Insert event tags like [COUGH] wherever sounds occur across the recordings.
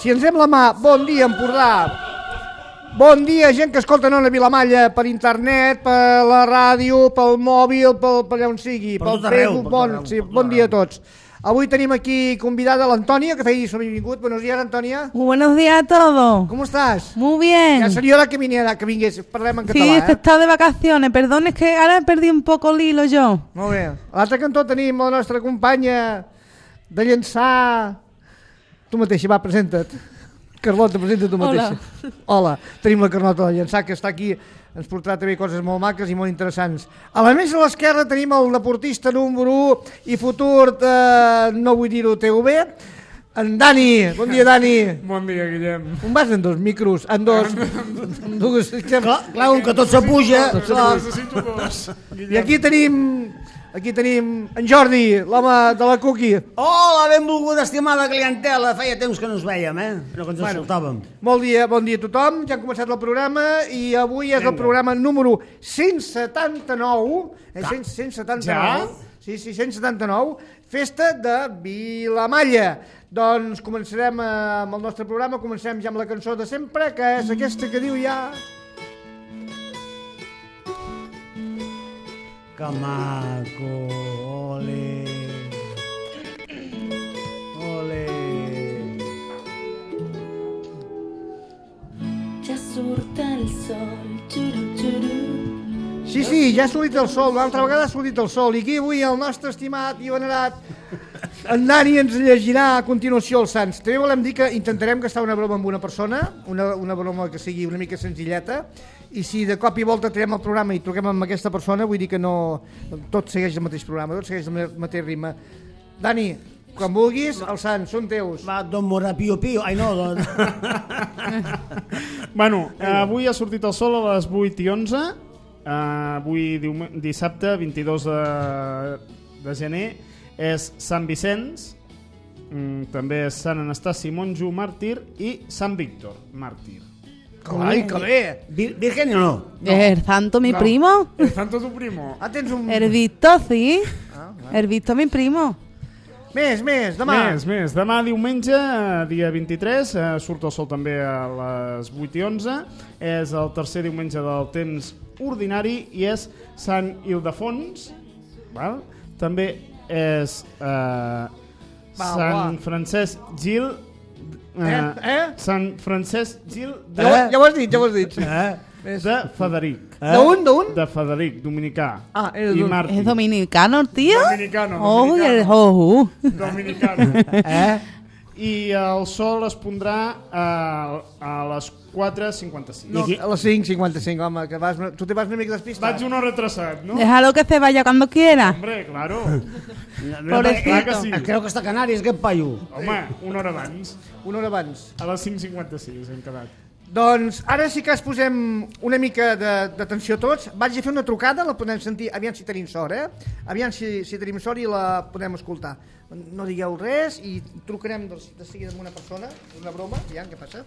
si ens hem la mà, bon dia, Empordà. Bon dia, gent que escolta Nona Vilamalla per internet, per la ràdio, pel mòbil, pel, per allà on sigui, Per pel tot arreu, Facebook, bon, arreu, sí, bon dia a tots. Avui tenim aquí convidada l'Antònia, que feia som vingut. Buenos días, Antònia. Muy buenos días a todos. ¿Cómo estás? Muy bien. Ja seria hora que viniera, que vingués. Parlem en Sí, català, he eh? estado de vacaciones. Perdón, es que ahora he perdido un poco el hilo yo. Molt bé. A l'altre cantó tenim la nostra companya de llançar... Tu mateixa, va, presenta't. Carlota, presenta tu Hola. mateixa. Hola. Tenim la Carlota de llançar, que està aquí, ens portarà també coses molt maques i molt interessants. A la més a l'esquerra tenim el deportista número 1 i futur, de, no vull dir-ho teu bé, en Dani. Bon dia, Dani. [LAUGHS] Bon dia, Guillem. On vas en dos micros? En dos... En dues... Clar, clar, com que tot s'apuja, clar. Necessito dos. I aquí tenim... Aquí tenim en Jordi, l'home de la Cookie. Hola, benvolguda, estimada clientela. Feia temps que no ens veiem, eh? No que ens Bueno. escoltàvem. Bon dia, bon dia a tothom. Ja ha començat el programa i avui és el programa número 179. Eh, 100, 179. Ja? Sí, sí, 179. Festa de Vilamalla. Doncs començarem eh, amb el nostre programa, comencem ja amb la cançó de sempre, que és aquesta que diu ja... Que maco, ole. Ole. Ja surt el sol, xuru, xuru. Sí, sí, ja ha sortit el sol, una altra vegada ha sortit el sol. I aquí avui el nostre estimat i venerat en Dani ens llegirà a continuació els Sants. També volem dir que intentarem gastar una broma amb una persona, una, una broma que sigui una mica senzilleta, i si de cop i volta tirem el programa i truquem amb aquesta persona, vull dir que no... Tot segueix el mateix programa, tot segueix el ma- mateix ritme. Dani, quan vulguis, els Sants són teus. Va, don Mora Pio Pio. Ai, no, don... [LAUGHS] Bueno, avui ha sortit el sol a les 8 i 11. Eh, avui dissabte, 22 de, de gener, és Sant Vicenç, mm, també és Sant Anastasi Monjo Màrtir i Sant Víctor Màrtir. Ai, que bé! Vir- Virgen o no? ¿El santo mi No. primo? El santo tu primo. Ah, tens un... El Visto, sí. Ah, El Visto mi primo. Més, més, demà. Més, més. Demà diumenge, dia 23, eh, surt el sol també a les 8 i 11. És el tercer diumenge del temps ordinari i és Sant Ildefons. Val? També és eh, Sant va. Francesc Gil... Eh? Eh? Sant Francesc Gil de, Ja, ja ho has dit, ja ho has dit. Eh? Més. de Federic. D'un, d'un? De Federic, dominicà. Ah, era I. ¿Es dominicano tío? Dominicano, Oh, y el dominicano. oh, uh. Dominicano. Eh? I el sol es pondrà a, a les 4.56. No, a les 5.55, home, que vas, tu te vas una mica despistat. Vaig una retrasat, no? Déjalo que se vaya cuando quiera. Hombre, claro. [LAUGHS] Pobrecito. Que sí. Creu que està a Canàries, aquest paio. Home, una hora abans. Una hora abans. A les 5.56 hem quedat. Doncs ara sí que es posem una mica d'atenció tots. Vaig a fer una trucada, la podem sentir, aviam si tenim sort, eh? Aviam si, si tenim sort i la podem escoltar. No digueu res i trucarem de, de seguida amb una persona, una broma, aviam què passa.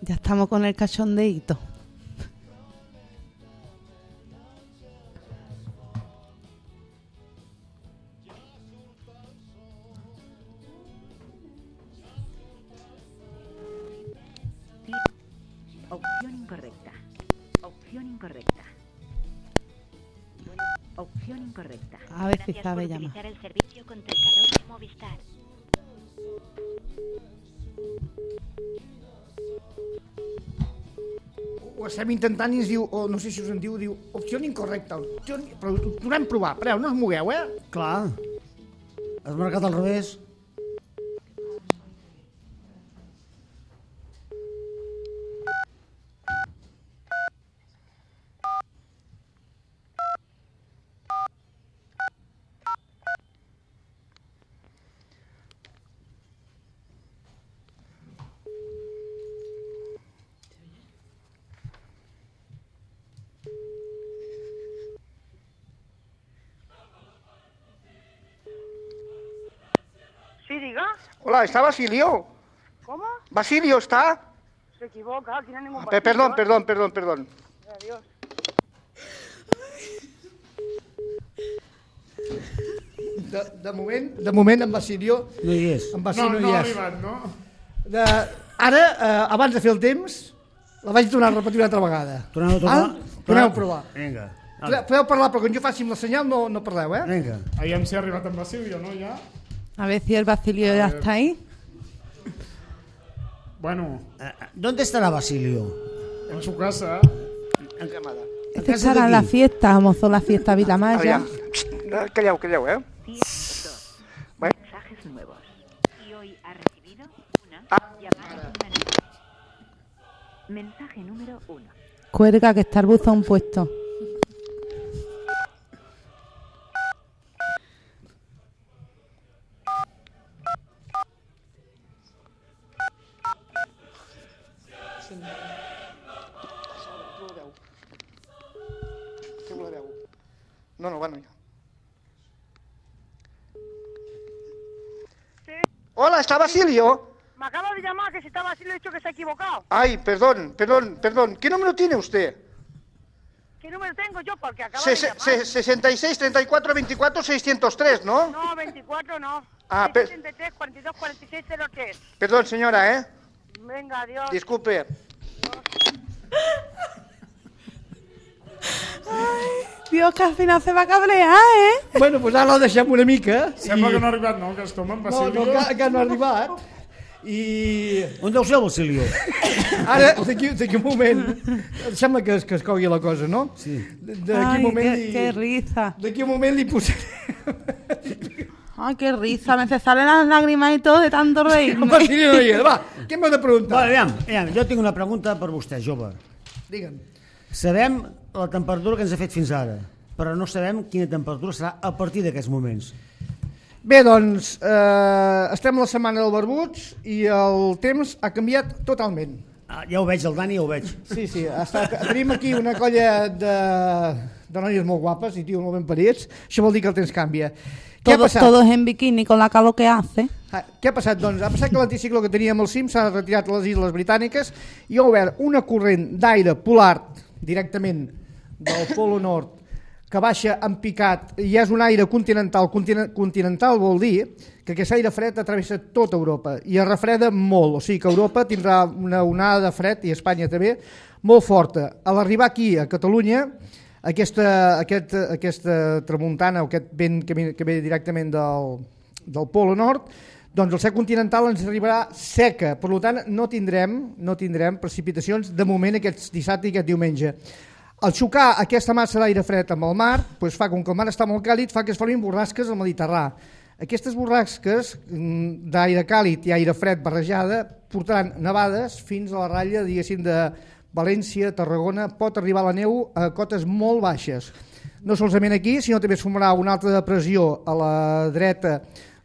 Ya estamos con el cachondeito. Por llamar. utilizar el servicio contestador de Movistar. Ho estem intentant i ens diu, o no sé si us en diu, diu, opció incorrecta. Opció... Però ho tornem a provar, pareu, no us mogueu, eh? Clar. Has marcat al revés. Sí, diga. ¿Está Basilio? ¿Cómo? ¿Basilio está? Se equivoca, aquí no hay ningún Pe- Perdón, vacío. perdón, perdón, perdón. Adiós. De, de, moment, de moment en Basilio, No hi és. en No, Basilio no hi ha és. arribat, no? De, ara, eh, abans de fer el temps, la vaig tornar a repetir una altra vegada. Tornem a tornar? Val? Tornem a provar. Vinga. Podeu parlar, però quan jo faci amb la senyal no, no parleu, eh? Vinga. Aviam si ha arribat en Basilio, no, ja? A ver si el Basilio ya está ahí. Bueno, Eh, eh, ¿Dónde estará Basilio? en su casa. Este estará en la fiesta, como son las fiestas Vilamaya. Aviam. Eh, Calleu, calleu, eh? 102. Bueno. Mensajes nuevos. Y hoy ha recibido una llamada anónima. Mensaje número 1. Cuelga que está el buzón puesto. No, no, bueno, ja. Sí. Hola, ¿está Basilio? Me acaba de llamar que si estaba así le he dicho que se ha equivocado. Ay, perdón, perdón, perdón. ¿Qué número tiene usted? ¿Qué número tengo yo? Porque acaba Se- de llamar. se- 66 34 24 603, ¿no? No, 24 no. Ah, pe- 73, 42, 46, 03. Perdón, señora, ¿eh? Venga, adiós. Disculpe. Dios, que al final se va a cabrear, ¿eh? Bueno, pues ara la deixem una mica. Sembla que no ha arribat, no, que es toma en No, Basilio. no, que, que no ha arribat. I On deu ser el Basilio? ara, d'aquí un moment, sembla que es, que es cogui la cosa, no? Sí. D'aquí un moment qué, li... qué risa. D'aquí un moment li posaré... Ay, qué risa. Me se salen las lágrimas y todo de tanto reírme. Basilio no. Va, què m'ha de preguntar? Va, aviam, aviam, jo tinc una pregunta per vostè, jove. Digue'm. Sabem la temperatura que ens ha fet fins ara, però no sabem quina temperatura serà a partir d'aquests moments. Bé, doncs, eh, estem a la setmana del barbuts i el temps ha canviat totalment. Ah, ja ho veig, el Dani ja ho veig. Sí, sí, ha estat, tenim aquí una colla de, de noies molt guapes i tios molt ben parits. Això vol dir que el temps canvia. Què ha Todos, passat? todos en bikini con la calor que hace. Ah, Què ha passat? Doncs ha passat que l'anticicló que teníem al cim s'ha retirat a les Illes Britàniques i ha obert una corrent d'aire polar directament del Polo Nord que baixa en picat i és un aire continental. Continen- Continental vol dir que aquest aire fred travessa tota Europa i es refreda molt, o sigui que Europa tindrà una onada de fred, i Espanya també, molt forta. A l'arribar aquí, a Catalunya, aquesta, aquest, aquesta tramuntana o aquest vent que que ve directament del, del Polo Nord, doncs el sec continental ens arribarà seca, per tant no tindrem, no tindrem precipitacions de moment aquest dissabte i aquest diumenge. Al xocar aquesta massa d'aire fred amb el mar, doncs fa, com que el mar està molt càlid, fa que es formin borrasques al Mediterrà. Aquestes borrasques mm, d'aire càlid i aire fred barrejada portaran nevades fins a la ratlla, de València, Tarragona, pot arribar la neu a cotes molt baixes. No solament aquí, sinó també es formarà una altra depressió a la dreta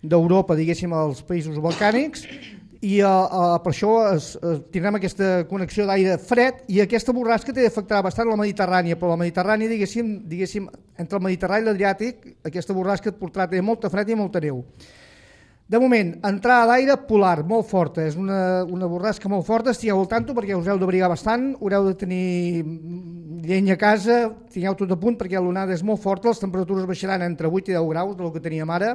d'Europa, diguéssim, als països balcànics, i uh, per això es, uh, tindrem aquesta connexió d'aire fred i aquesta borrasca té d'afectar bastant la Mediterrània, però la Mediterrània, diguéssim, diguéssim entre el Mediterrani i l'Adriàtic, aquesta borrasca et portarà també molta fred i molta neu. De moment, entrada d'aire polar, molt forta, és una, una borrasca molt forta, estigueu al tanto perquè us heu d'abrigar bastant, haureu de tenir llenya a casa, tingueu tot a punt perquè l'onada és molt forta, les temperatures baixaran entre 8 i 10 graus del que teníem ara,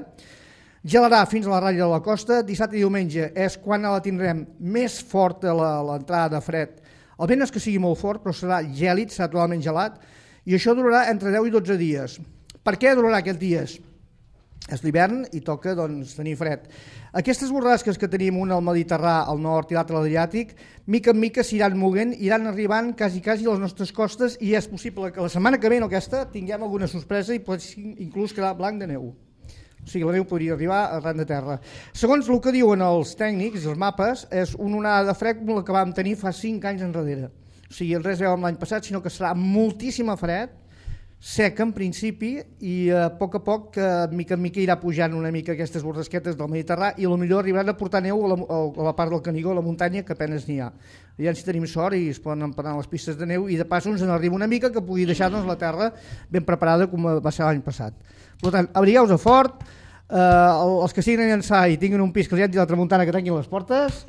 gelarà fins a la ratlla de la costa, dissabte i diumenge és quan la tindrem més forta l'entrada de fred. El vent és que sigui molt fort, però serà gèlid, serà totalment gelat, i això durarà entre 10 i 12 dies. Per què durarà aquests dies? és l'hivern i toca doncs, tenir fred. Aquestes borrasques que tenim, una al Mediterrà, al nord i l'altra a l'Adriàtic, mica en mica s'iran moguent, iran arribant quasi, quasi a les nostres costes i és possible que la setmana que ve, aquesta, tinguem alguna sorpresa i pot inclús quedar blanc de neu. O sigui, la neu podria arribar arran de terra. Segons el que diuen els tècnics i els mapes, és una onada fred com la que vam tenir fa 5 anys enrere. O sigui, res a veure amb l'any passat, sinó que serà moltíssima fred, sec en principi i a poc a poc, que mica en mica irà pujant una mica aquestes borrasquetes del Mediterrà i potser arribaran a portar neu a la, a la part del Canigó, a la muntanya, que apenes n'hi ha. Ja si tenim sort i es poden emparar les pistes de neu i de pas ens en arriba una mica que pugui deixar-nos la terra ben preparada com va ser l'any passat. Per tant, abrigueu-vos a fort, eh, els que siguin a llançar i tinguin un pis que els hi hagi la tramuntana que tanquin les portes,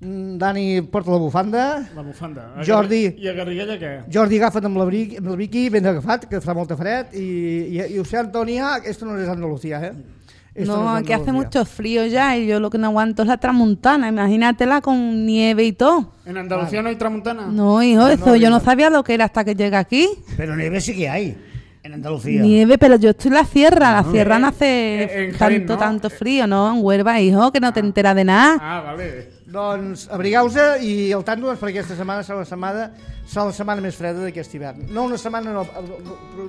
Mm, Dani porta la bufanda. La bufanda. A Jordi. I a Garriguella què? Jordi agafa't amb l'abric, amb l'abric ben agafat, que fa molta fred. I, i, y usted, Antonia, esto no es Andalucía, ¿eh? Esto No, es aquí hace mucho frío ya y yo lo que no aguanto es la tramuntana. Imagínatela con nieve y todo. En Andalucía no hay tramuntana? No, hijo, eso yo no sabía lo que era hasta que llegué aquí. Pero nieve sí que hay en Andalucía. Nieve, pero yo estoy en la sierra. La sierra no eh, hace en Jaén, tanto, ¿no? tanto frío, ¿no? En Huelva, hijo, que no te enteras de nada. Ah, vale. Doncs abrigueu-se i tanto doncs, perquè aquesta setmana serà la setmana, serà la setmana més freda d'aquest hivern. No una setmana, no,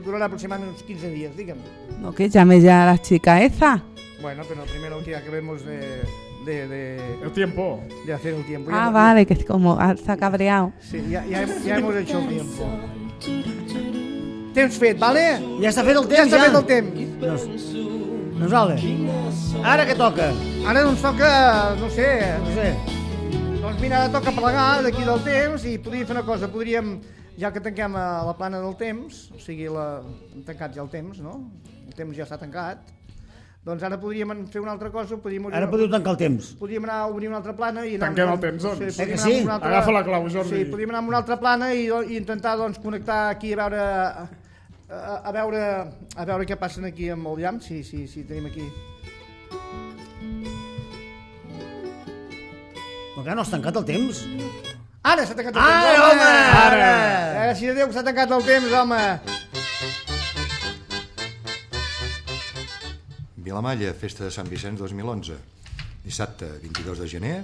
durarà aproximadament uns 15 dies, digue'm. No, que llame ya a la chica esa. Bueno, pero primero que acabemos de, de, de, El tiempo. de hacer el tiempo. Ah, Ya- vale, que es como ah, ha cabreado. Sí, ya, ya, ya hemos hecho el tiempo. Temps fet, vale? Ja està fet el Ja temps, està ja. fet el temps. Doncs vale. Ara què toca? Ara doncs toca, no sé, No sé. doncs mira, ara toca plegar d'aquí del temps i podríem fer una cosa, podríem, ja que tanquem a la plana del temps, o sigui, la, hem tancat ja el temps, no? El temps ja està tancat, doncs ara podríem fer una altra cosa, podríem... obrir Ara podeu tancar el temps. podríem anar a obrir una altra plana i anar... Tanquem el temps, doncs. Sí, Eh que sí? una altra... Agafa la clau, Jordi. Sí, podríem anar amb una altra plana i, i intentar doncs, connectar aquí a veure a, a, veure a veure què passen aquí amb el llamp, si, si, si tenim aquí. Encara no has tancat el temps? Ara s'ha tancat el Ai, temps, home! Ara! Gràcies a Déu que s'ha tancat el temps, home! Vilamalla, festa de Sant Vicenç 2011. Dissabte, 22 de gener,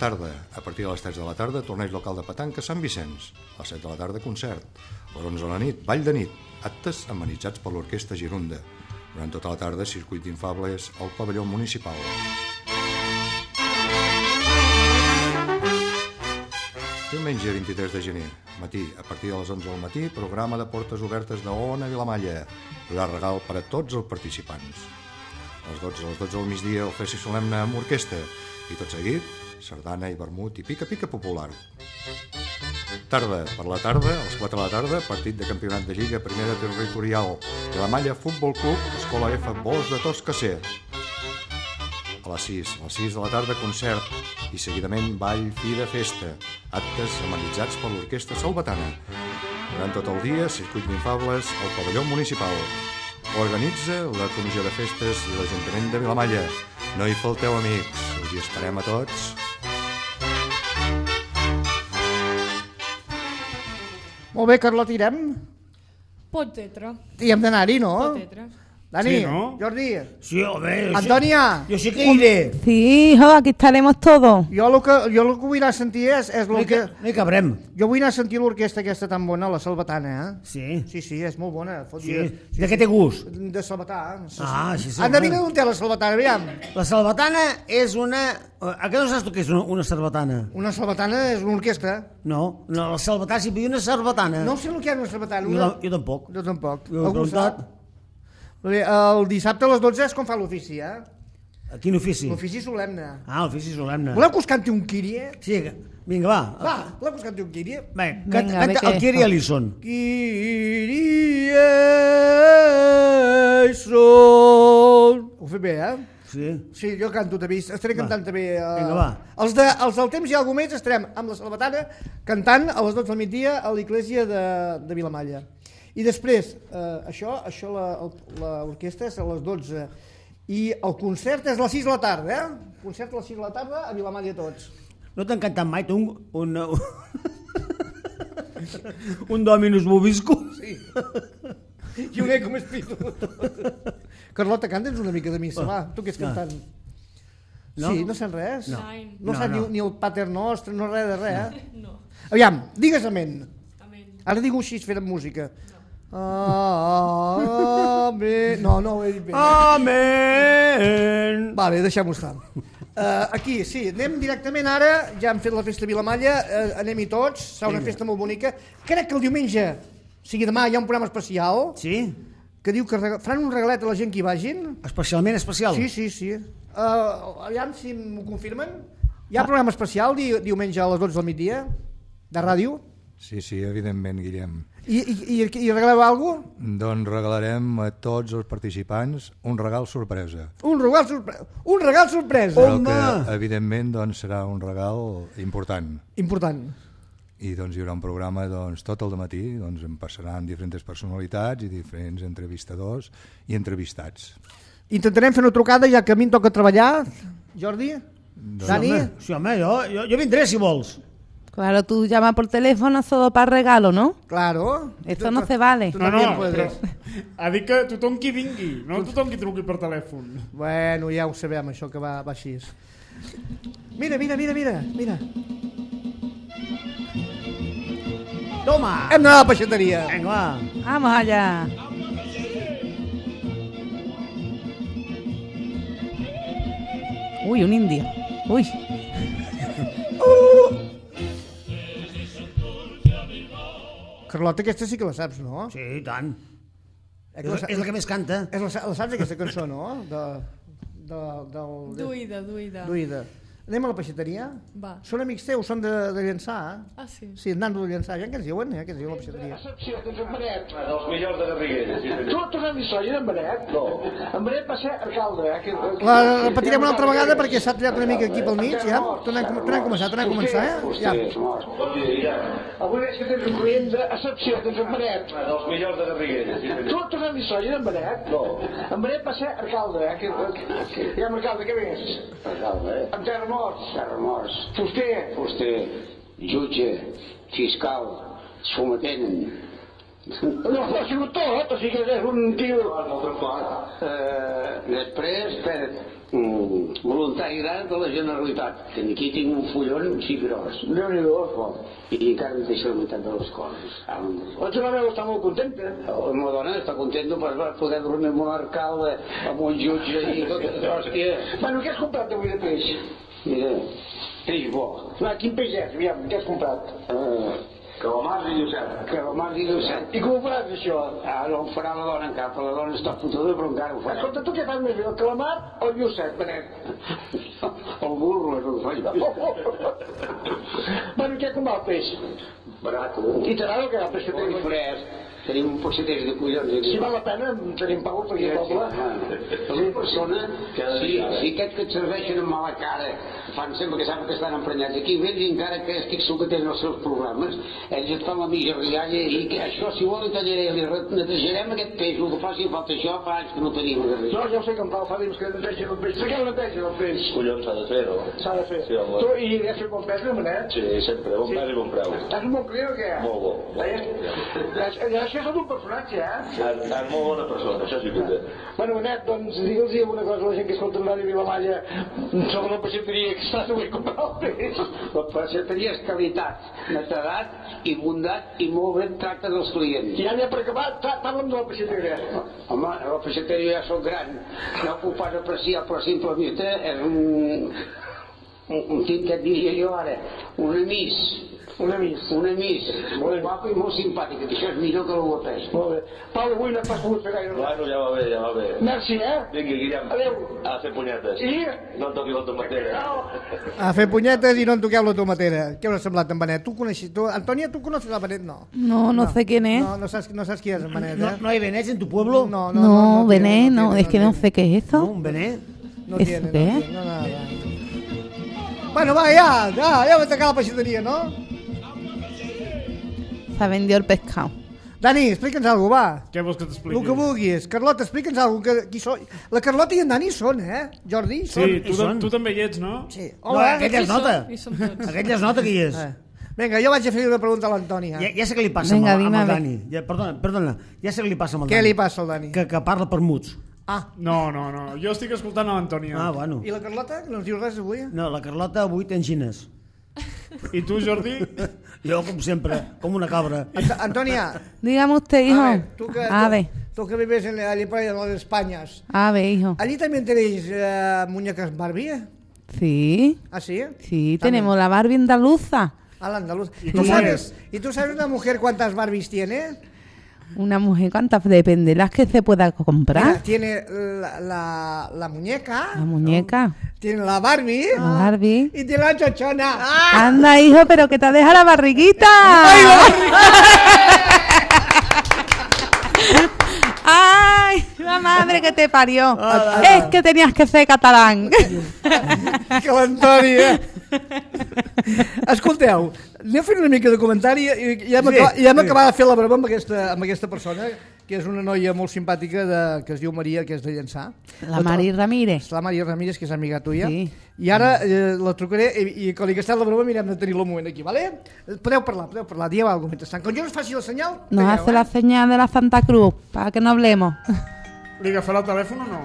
tarda, a partir de les 3 de la tarda, torneig local de petanca Sant Vicenç. A les 7 de la tarda, concert. A les 11 de la nit, ball de nit. Actes amenitzats per l'Orquestra Girunda. Durant tota la tarda, circuit d'infables al pavelló municipal. Diumenge 23 de gener, matí, a partir de les 11 del matí, programa de portes obertes de Ona Vilamalla. Hi haurà regal per a tots els participants. A les 12, a les 12 del migdia, ofici solemne amb orquestra i tot seguit, sardana i vermut i pica-pica popular. Tarda, per la tarda, a les 4 de la tarda, partit de campionat de Lliga Primera Territorial de la Malla Futbol Club, Escola F, Bos de Toscacer. A les 6, a les 6 de la tarda, concert i seguidament ball, fi de festa, actes amenitzats per l'Orquestra Salvatana. Durant tot el dia, circuit d'infables al pavelló municipal. Organitza la Comissió de Festes i l'Ajuntament de Vilamalla. No hi falteu, amics. Us hi esperem a tots. Molt bé, Carlot, irem? Pot etre. I hem d'anar-hi, no? Pot etre. Dani, Sí, no? Jordi, Sí, jo sí- Antònia, Jo sí que iré. Sí, hijo, aquí estaremos todos. jo el que, jo el que vull anar a sentir és, és No hi, que... no hi cabrem. Jo vull anar a sentir l'orquestra aquesta tan bona, la Salvatana, eh? Sí. Sí, sí, és molt bona. Fot sí. dir- De què té gust? De Salvatà. Sí, Ah, sí, sí. Endevina d'on té la Salvatana, aviam. La salvatana és una... A què no saps tu què és una, una salvatana? Una Salvatana és una orquestra. No, no, la salvatana, si hi una salvatana... No sé el que és una Salvatana. jo, Una... ta- jo tampoc. Jo tampoc. Jo Algú sap? Bé, el dissabte a les 12 és com fa l'ofici, eh? A quin ofici? L'ofici solemne. Ah, l'ofici solemne. Voleu que us canti un Kyrie? Sí, que- vinga, va. Va, voleu que us canti un Kyrie? Va, Vinga, canta, a ver canta el Kiri Ellison. Kyrie son... Ho fet bé, eh? Sí. Sí, jo canto també, estaré cantant també. Uh, Vinga, va. Els, de, els del temps i algú més estarem amb la Salvatana cantant a les 12 del migdia a l'església de, de Vilamalla. I després, uh, això, això l'orquestra és a les 12 i el concert és a les 6 de la tarda, eh? Concert a les 6 de la tarda a Vilamalla tots. No t'han cantat mai tu un... un, un Dominus Bobisco? Sí. I un eco més pito. Carlota, canta'ns una mica de missa, va, tu que ets cantant. No? Sí, no sent res? No. No, No, sap no. Ni, ni el pater nostre, no res de res, eh? No. Aviam, digues amén. Amen. Ara digue així, fent música. Amén. No, no ho he dit bé. Amén. Vale, deixem-ho estar. Uh, aquí, sí, anem directament ara, ja hem fet la festa a Vilamalla, uh, anem-hi tots, serà una festa molt bonica. Crec que el diumenge, o sigui demà, hi ha un programa especial Sí? que diu que rega- faran un regalet a la gent que hi vagin. Especialment especial? Sí, sí, sí. Uh, aviam si m'ho confirmen. Hi ha programa especial di diumenge a les 12 del migdia, de ràdio. Sí, sí, evidentment, Guillem. I, i, i, i regaleu alguna cosa? Doncs regalarem a tots els participants un regal sorpresa. Un regal, sorpre... un regal sorpresa. Però que, evidentment, doncs, serà un regal important. Important. I doncs, hi haurà un programa doncs, tot el matí, doncs, en passaran diferents personalitats i diferents entrevistadors i entrevistats. Intentarem fer una trucada ja que a mi em toca treballar. Jordi? Dani? Sí, home, sí, home jo, jo, jo vindré si vols. Claro, tú llamas por teléfono solo para regalo, ¿no? Claro. Esto no se vale. Tu No, no, però ha dit que tothom qui vingui, no tothom qui truqui per telèfon. Bueno, ja ho sabem, això que va, va així. Mira, mira, mira, mira, mira. Toma! Hem d'anar a la peixateria. Vinga, va. Vamos allá. Uy, un indio. Uy. Carlota, aquesta sí que la saps, no? Sí, i tant. Eh, És, la- és la que més canta. És la, la saps, aquesta cançó, no? De, de, del, de, Duida, duida. Duida. Anem a la peixateria? Va. Són amics teus, són de, de Llançà? Ah, sí. Sí, Nando de Llançà. Ja què ens diuen, eh? Què ens diuen a la peixateria? Excepció, doncs en Benet. Els millors de Garriguella, sí. Tu tornem a dir en Benet? No. En Benet va ser alcalde, eh? Que, que, La repetirem una altra vegada perquè s'ha tallat una mica aquí pel mig, ja? Tornem, tornem a començar, tornem a començar, eh? Ja. Avui és que tens un client d'excepció, doncs en Benet. Els millors de Garriguella, sí Tu senyor. tornem a dir en Benet? No. En Benet va ser alcalde, eh? Que, que, ja, alcalde, què més? Alcalde, eh? Terra Morts. Fuster. Fuster, jutge, fiscal, sometent. No, ha sigut tot, o sigui que és un tio... Eh, després, espera't, mm, voluntari gran de la Generalitat, que aquí tinc un fullon així gros. Déu-n'hi-do. I encara em deixa la meitat de les coses. Deixa. La veu està molt contenta. La meva dona està contenta per poder dormir amb un alcalde, amb un jutge i tot. [LAUGHS] Hòstia, Bueno, què has comprat avui de peix? Mira, peix bo. Va, quin peix és? Aviam, què has comprat? Eh, Calamars i llucet. Calamars i llucet. I com ho faràs, això? Ah, no ho farà la dona encara, la dona està fotuda, però encara ho farà. Escolta, tu què fas més bé, el calamar o el llucet, Benet? [LAUGHS] El burro és el faig. [LAUGHS] bueno, què com va el peix? Barat. I t'agrada el que va el peix que Tenim tenim? Tenim un poceters de collons aquí. Si val la pena, tenim pau per aquí al poble. És una persona, si, si aquests que et serveixen amb mala cara fan sempre que saben que estan emprenyats aquí vens i encara que estic segur que tenen els seus programes ells et fan la mitja rialla i que això si vol li tallaré li re- netejarem aquest peix el que faci falta això fa anys que no tenim res No, ja ho sé que en Pau fa temps que netegen el peix. Per què el netegen el peix? collons s'ha de fer no? S'ha de fer. Sí, home. tu, I has fet bon pes, no, Benet? sí, sempre, bon pes i bon preu Estàs un bon client o què? molt bo [LAUGHS] això és un personatge, eh? és, és molt bona persona, això sí que ho té Bueno, Benet, doncs digue'ls alguna cosa a la gent que escolta Ràdio Vilamalla sobre la peixateria que estàs avui a comprar la peixateria és qualitat, netedat i bondat i molt ben tracte dels clients. I ja n'hi ha per acabar, parla'm de la peixateria. Home, la peixateria ja sóc gran, no puc pas apreciar, però simplement és un, un, un tinc que et diria jo ara, un emís, Un amic. un emís, molt guapo i molt simpàtic, que això és millor que el guapès. Molt bé. Pau, avui no t'has pogut fer gaire. Bueno, ja va bé, ja va bé. Merci, eh? Vinga, Guillem, Adéu. a fer punyetes. I... No em toqui la tomatera. A fer punyetes i no en toqueu la tomatera. Què us ha semblat en Benet? Tu coneixes... Tu, Antonia, tu coneixes el Benet? No. No, no, sé quién es. No, no saps, no saps qui és en Benet, No, eh? no hay benets en tu pueblo? No, No, no, no, no, Bené, tiene, no, tiene, es que no tiene. sé qué es No, eso. un benet? No ¿Eso tiene, no qué? tiene, no, nada. Bueno, va, ja, ja, ja va tancar la peixateria, no? Se vendió el pescado. Dani, explica'ns alguna cosa, va. Què vols que t'expliqui? El que vulguis. Carlota, explica'ns alguna cosa. Que, qui són? La Carlota i en Dani són, eh? Jordi, Sí, són. tu, són. tu també hi ets, no? Sí. No, Hola. aquell ja es Hi nota. som, hi som tots. Aquell ja es nota que hi és. Eh. Vinga, jo vaig a fer una pregunta a l'Antònia. Ja, ja sé què li passa Vinga, amb, el- amb dime, el a Dani. Ja, perdona, perdona, ja sé què li passa amb el Què Dani. li passa al Dani? Que, que parla per muts. Ah, No, no, no. Jo estic escoltant a l'Antònia. Ah, bueno. i la Carlota? No ens dius res avui? No, la Carlota avui té angines. I tu, Jordi? [LAUGHS] Jo, com sempre, com una cabra. Ant Antònia, Dígame usted, hijo. a ver, tú que, A ver, tú que vives en, allí por las Españas, a ver, hijo. ¿allí también tenéis eh, muñecas Barbie? Sí, ¿Ah, sí? sí, También. tenemos la Barbie andaluza. A la andaluz. ¿Y ¿Tú cómo sabes, ¿Y tú sabes una mujer cuántas Barbies tiene? Una mujer, ¿cuántas? Depende de las que se pueda Mira, comprar. tiene la, la, la muñeca, La muñeca. tiene la Barbie La Barbie. y tiene la chochona. Anda, hijo, pero que te deja la barriguita. [LAUGHS] La madre que te parió. [LAUGHS] Ah, Es que tenías que ser catalán. que l'Antoni, eh? Escolteu, anem fent una mica de comentari i ja hem, Sí, acabat, ja hem sí. acabat de fer la broma amb aquesta, amb aquesta persona, que és una noia molt simpàtica de, que es diu Maria, que és de Llançà. La Mari Ramírez. És la Maria Ramírez, que és amiga tuya. Sí. I ara eh, la trucaré i, i quan li gastem la broma mirem de tenir-lo un moment aquí, vale? Podeu parlar, podeu parlar, dieu alguna cosa mentrestant. Quan jo us faci la senyal, Nos veieu, hace eh? la señal de la Santa Cruz para que no hablemos. [LAUGHS] Li agafarà el telèfon o no?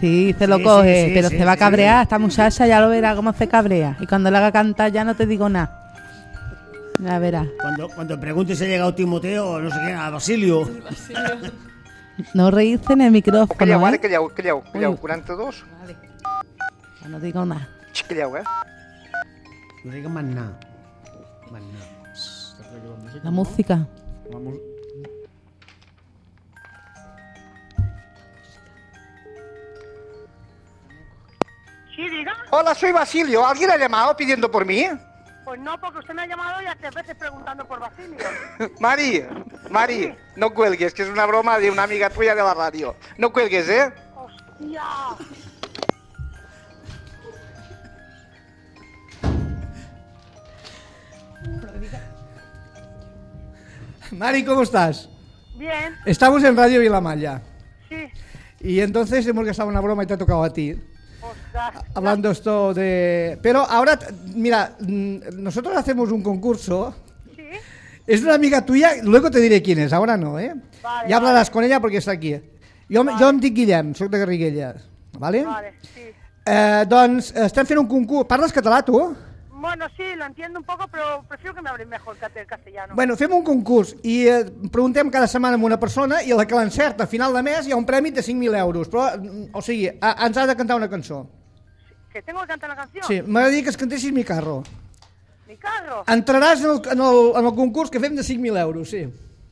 Sí, se lo Sí, coge, sí, sí, pero sí, se va a sí. cabrear. Esta muchacha ya lo verá cómo se cabrea. Y cuando le haga cantar ya no te digo nada. Ya verás. Cuando, cuando preguntes si ha llegado Timoteo o no sé quién, a [LAUGHS] Basilio. No reírse en el micrófono, Calleu, ara ¿eh? calleu, calleu, calleu. Ui. 42? Ya no digo nada. Xi, Calleu, eh? No diga más nada. Más nada. La música. La Sí, diga. Hola, soy Basilio. ¿Alguien ha llamado pidiendo por mí? Pues no, porque usted me ha llamado ya tres veces preguntando por Basilio. [LAUGHS] Mari, Mari, no cuelgues, que es una broma de una amiga tuya de la radio. No cuelgues, ¿eh? ¡Hostia! Mari, ¿cómo estás? Bien, Estamos en Radio Vilamalla. sí. Y entonces hemos gastado una broma y te ha tocado a ti. Hablando esto de... Pero ahora, mira, nosotros hacemos un concurso. Sí. Es una amiga tuya, luego te diré quién es, ahora no, ¿eh? Vale, ya hablarás con ella porque está aquí. Jo, jo em dic Guillem, soc de Garriguella, vale? Vale, sí. Eh, doncs estem fent un concurs... Parles català, tu? Bueno, sí, lo entiendo un poco, pero prefiero que me hablen mejor el castellano. Bueno, fem un concurs i eh, preguntem cada setmana a una persona i a la que l'encerta a final de mes hi ha un premi de 5.000 euros. Però, mm, o sigui, a, ens ha de cantar una cançó. ¿Que tengo que cantar la canción? Sí, m'agradaria que es cantessis Mi Carro. ¿Mi carro? Entraràs en el, en el, en el concurs que fem de 5.000 euros, sí.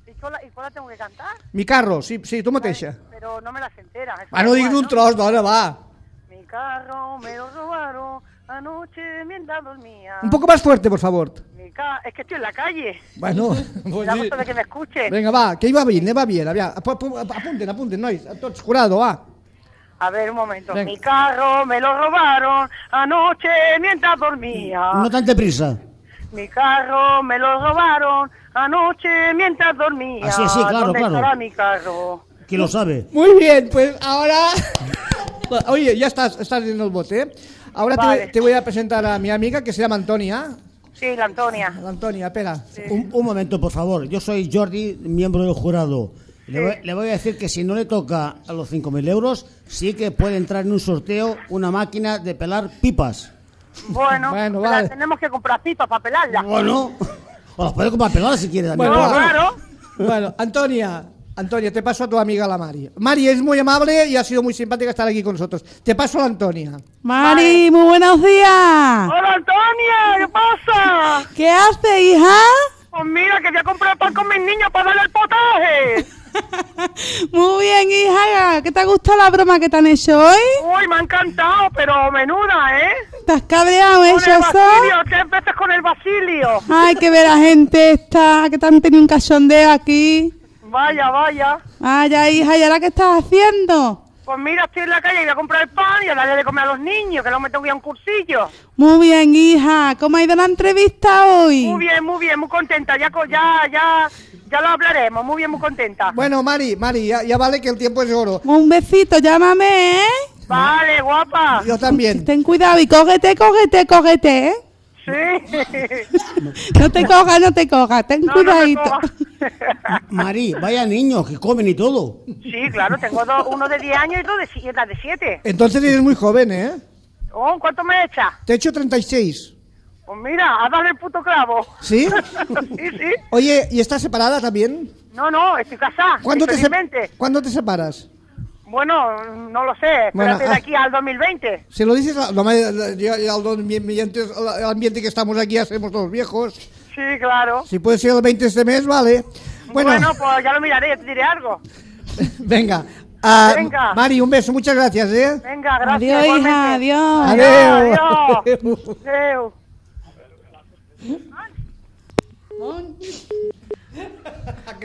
¿Y cuál, la- ¿Y cuál la tengo que cantar? Mi Carro, sí, sí, tu mateixa. Pero no me las entera. eso Va, da no diguis un tros, dona, va. Mi carro me lo robaron anoche mientras dormía. Un poco más fuerte, por favor. Mi ca- Es que estoy en la calle. Bueno, pues Ya sí. gusto de que me escuche. Vinga, va, que iba bien, va bien. Aviam, ap- ap- apunten, apunten, nois, tots, jurado, va. A ver, un momento. Venga. Mi carro me lo robaron anoche mientras dormía. No tanta prisa. Mi carro me lo robaron anoche mientras dormía. Así, así, claro, ¿Dónde claro. estará mi carro? ¿Quién lo sabe? Muy bien, pues ahora... [LAUGHS] Oye, ya estás, estás en el bote. ¿eh? Ahora te- Vale. te, voy a presentar a mi amiga que se llama Antonia. Sí, la Antonia. La Antonia, espera. Un, un momento, por favor. Yo soy Jordi, miembro del jurado. Le voy, le voy a decir que si no le toca a los 5.000 euros, sí que puede entrar en un sorteo una máquina de pelar pipas. Bueno, Bueno, pero vale. tenemos que comprar pipas para pelarla. Bueno, [LAUGHS] o las puede comprar peladas si quiere también. Bueno, No, bueno. claro. Bueno, Antonia, Antonia, te paso a tu amiga la Mari. Mari es muy amable y ha sido muy simpática estar aquí con nosotros. Te paso a la Antonia. Mari, muy buenos días. Hola Antonia, ¿qué pasa? ¿Qué hace, hija? Pues mira, que voy a comprar pan con mis niños para darle el potaje. [LAUGHS] Muy bien, hija. ¿Qué te ha gustado la broma que te han hecho hoy? Uy, me ha encantado, pero menuda, ¿eh? ¿Te has cabreado, eh, Con el? Basilio, tres veces con el Basilio. Ay, que ver la gente esta, que te han tenido un cachondeo aquí. Vaya, vaya. Vaya, hija, ¿y ahora qué estás haciendo? Pues mira, estoy en la calle y voy a comprar el pan y a darle de comer a los niños, que no me tengo que ir a un cursillo. Muy bien, hija. ¿Cómo ha ido la entrevista hoy? Muy bien, muy bien, muy contenta. Ya, ya, ya, ya lo hablaremos. Muy bien, muy contenta. Bueno, Mari, Mari, ya, ya vale que el tiempo es oro. Un besito, llámame, ¿eh? Vale, guapa. Yo también. Ten cuidado y cógete, cógete, cógete, ¿eh? Sí. No te cojas, no te cojas. Ten No, no cuidadito. cojas. Mari, vaya niños que comen y todo. Sí, claro, tengo dos, uno de 10 años y dos de 7. de siete. Entonces eres muy joven, ¿eh? Oh, ¿cuánto me echa? Te he hecho 36. Pues mira, a darle el puto clavo. ¿Sí? [LAUGHS] sí, sí. Oye, ¿y estás separada también? No, no, estoy casada. ¿Cuándo te, se-. ¿Cuándo te separas? Bueno, no lo sé. Bueno, Espérate ah. de aquí al 2020. Si lo dices, no, me- ya, ya el ambiente, el ambiente que estamos aquí ya somos todos viejos. Sí, claro. Si puede ser el 20 de este mes, vale. Bueno, Bueno, pues ya lo miraré, ya te diré algo. [LAUGHS] venga. Ah, Venga. Mari, un beso, muchas gracias, ¿eh? Venga, gracias. Adiós, igualmente. hija, adiós. Adeu. Adiós. Adeu.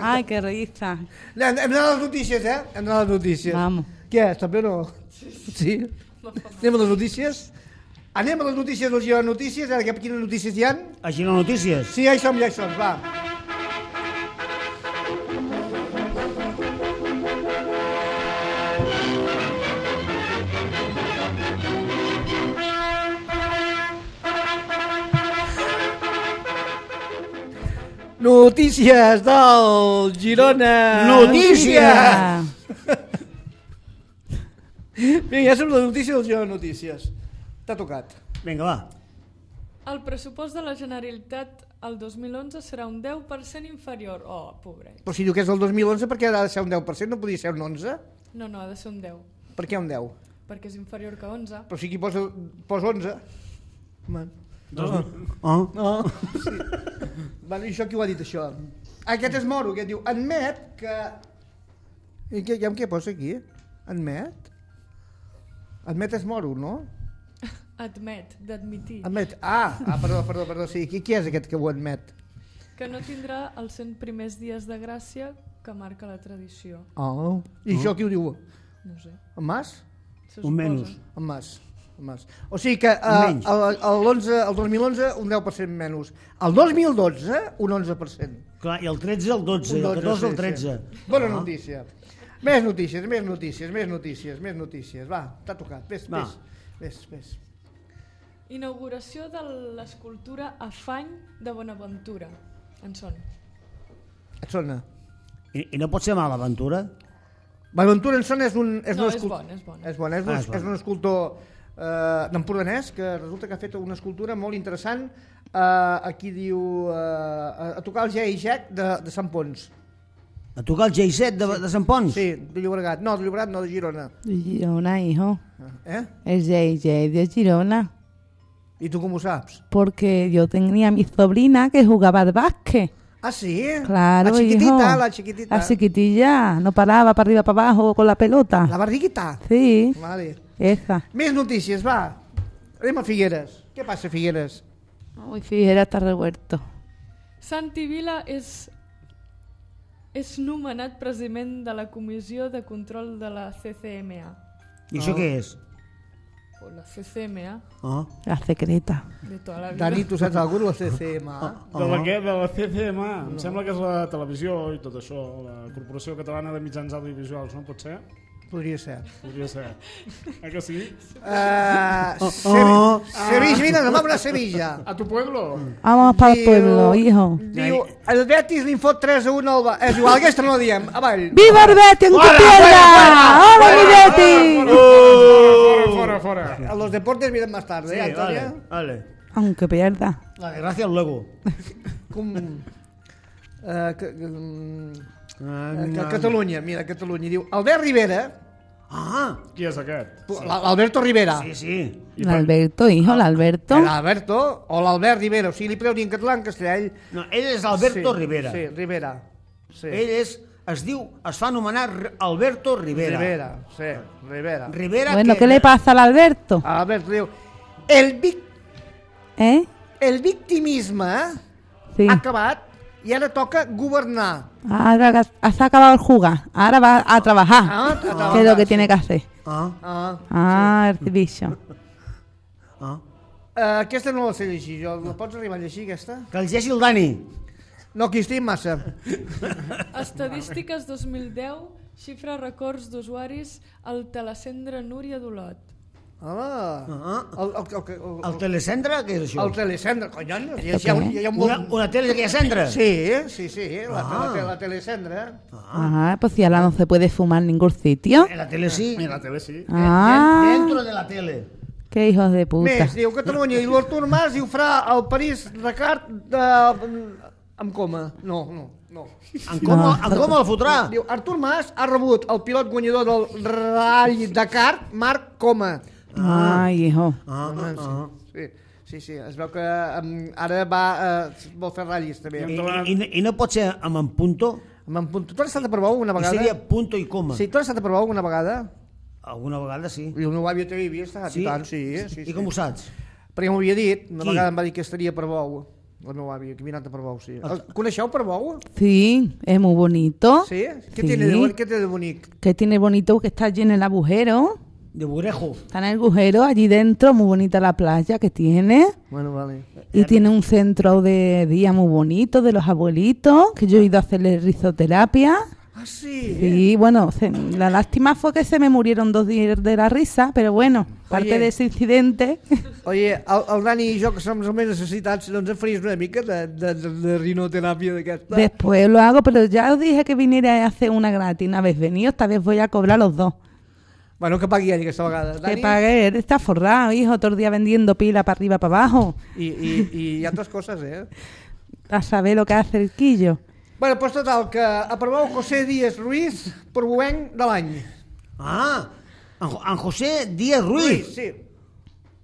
Ay, qué risa. Hem, hem d'anar a les notícies, eh? Hem d'anar a les notícies. Vamos. Què, està bé o no? Sí. Anem a les notícies? Anem a les notícies del Girona Notícies, ara que quines notícies hi ha? A Girona Notícies? Sí, ja hi som, ja hi som, va. Notícies del Girona. Notícia! Vinga, ja som la notícia del Girona Notícies. T'ha tocat. Vinga, va. El pressupost de la Generalitat el 2011 serà un 10% inferior. Oh, pobret. Però si diu que és del 2011, per què ha de ser un 10%? No podia ser un 11? No, no, ha de ser un 10, Per què un 10? perquè és inferior que 11. Però si aquí posa, posa 11. Man. Dos- Ah. Ah. [LAUGHS] Sí. Bueno, i això qui ho ha dit, això? Aquest és moro, que diu, admet que... I què, ja amb què posa aquí? Admet? Admet és moro, no? [LAUGHS] Admet, d'admitir, Admet. Ah, ah perdó, perdó, perdó, sí. Qui, qui és aquest que ho admet? que no tindrà els 100 primers dies de gràcia que marca la tradició. Oh. I això qui ho diu? No sé. En Mas? Se Un menys. En Mas. Mas. O sigui que uh, menys. el, el, 11, el 2011 un 10% menys. El 2012 un 11%. Clar, i el 13 el 12, Un el 14 el sí, 13. sí. Bona notícia. Més notícies, més notícies, més notícies, més notícies. Va, t'ha tocat. Ves, Va. ves, ves, ves. Inauguració de l'escultura Afany de Bonaventura. En són. Et sona? I, I no pot ser mala aventura? Bonaventura en Son és un... És No, un és bon, és bon. És bon, és, un, Ah, és bon. és un escultor eh, d'Empordanès que resulta que ha fet una escultura molt interessant eh, aquí diu eh, a, a tocar el J i Jack de, de Sant Pons. A tocar el J7 de, de Sant Pons? Sí, de Llobregat. No, de Llobregat, no, de Girona. De Girona, hijo. Eh? Es JJ de Girona. I tu com ho saps? Porque yo tenía a mi sobrina que jugaba al básquet. Ah, sí? Claro, La chiquitita, hijo. la chiquitita. La chiquitilla. No paraba para arriba, para abajo con la pelota. La barriguita. Sí, Vale. Esa. Més notícies, va. Anem a Figueres. Què passa Figueres? Uy, Figuera está revuelto. Santi Vila és, és nomenat president de la Comissió de Control de la CCMA. I això què és? O la CCMA, Ah. La secreta. de tota la vida. Dani, tu saps cosa de la CCMA? De la què? De la CCMA? Em sembla que és la televisió i tot això, la Corporació Catalana de Mitjans Audiovisuals, no pot ser? Podria ser. Podria ser. Eh que sí? Uh, Oh, Sevilla, oh. Sevilla, mira, nos vamos a Sevilla. A tu pueblo? Vamos para el pueblo, hijo. Diu, el Betis li en fot 3 a 1 al... Ba- És igual, aquesta no la diem. Avall. ¡Viva el Betis, aunque Fuera, pierda! fuera, ¡Hola, fuera, mi Betis! Fora, fora, fora. A los deportes miren más tarde, Sí, eh, Antonia? vale, vale. Aunque pierda. La desgracia luego. Com... Uh, que, um, Ah, que, Catalunya, mira, Catalunya. Diu, Albert Rivera, Ah, Qui és aquest? l'Alberto Rivera, sí, sí. El Alberto, hijo, el Alberto. l'Alberto, o l'Albert Rivera, o sigui, li podeu dir en català, en castellà, ell... No, ell és Alberto sí, Rivera. Sí, Rivera. Sí. Ell és, es diu, es fa anomenar Alberto Rivera. Rivera, sí, Rivera. Rivera Bueno, que... ¿qué le pasa al Alberto? Alberto diu, el, vic, ¿Eh? el victimisme Sí. ha acabat i ara toca governar. Ahora que has acabado el jugar. Ahora va a trabajar. Ah, a trabajar, ¿Qué es lo que sí. tiene que hacer? Ah, Ah, Ah, el bicho. ah. uh, aquesta no la sé llegir, jo. La pots arribar a llegir, aquesta? Que el llegeixi el Dani. No, que estic massa. [LAUGHS] Estadístiques 2010 xifra records d'usuaris al telecendre Núria d'Olot. Ah, Ah. el, el, el, el, El telecentre, què és això? el telecendre, collons, hi ha, hi ha, un- hi ha un... Una, una tele que hi ha cendre? Sí, sí, sí, la, Ah. la, la telecendre. Ah, pues si ahora no se puede fumar en ningún sitio. En la tele sí. En la tele sí. Ah, Dentro de la tele. qué hijos de puta. Més, diu Catalunya, i l'Artur Mas diu farà el París Ricard de... amb coma. No, no, no. En com, No. en com el fotrà? Diu, Artur Mas ha rebut el pilot guanyador del Rally Dakar, Marc Coma. Ay, hijo. Ah, ah, ah. Sí, sí, sí, es veu que um, ara va, uh, vol fer ratllis també. I, i, I no pot ser amb en punto? Amb en punto. Tu has estat a Portbou una I vegada? seria punto i coma. Sí, tu has estat a Portbou una vegada? Alguna vegada sí. I el meu avi també hi havia estat, Sí? i tant, sí. sí, sí. I com ho saps? Perquè m'ho havia dit, una Qui? vegada em va dir que estaria a Portbou. La meva àvia, caminant per Bou, sí. El, coneixeu per Bou? Sí, es muy bonito. Sí? Què, tiene de, bon- què té de bonic? Que tiene bonito que está allí en el agujero. De Burejo. Está en el agujero, allí dentro, muy bonita la playa que tiene. Bueno, vale. Y tiene un centro de día muy bonito de los abuelitos, que yo he ido a hacerle risoterapia. Ah, sí? Sí, bueno, se- la lástima fue que se me murieron dos días de la risa, pero bueno, parte de ese incidente. Oye, el, el Dani i jo, que som més necessitats, no ens en faries una mica de, de, de, de rinoteràpia d'aquesta? Después lo hago, pero ya os dije que viniera a hacer una gratis. Una vez venido, esta vez voy a cobrar los dos. Bueno, que pagui ell aquesta vegada. Que pague, él está forrado, hijo, todo el día vendiendo pila para arriba, para abajo. I, i, i hi ha altres coses, eh? A saber lo que hace el quillo. Bueno, doncs total, que aproveu José Díaz Ruiz per Buenc de l'any. Ah, en, en José Díaz Ruiz. Sí.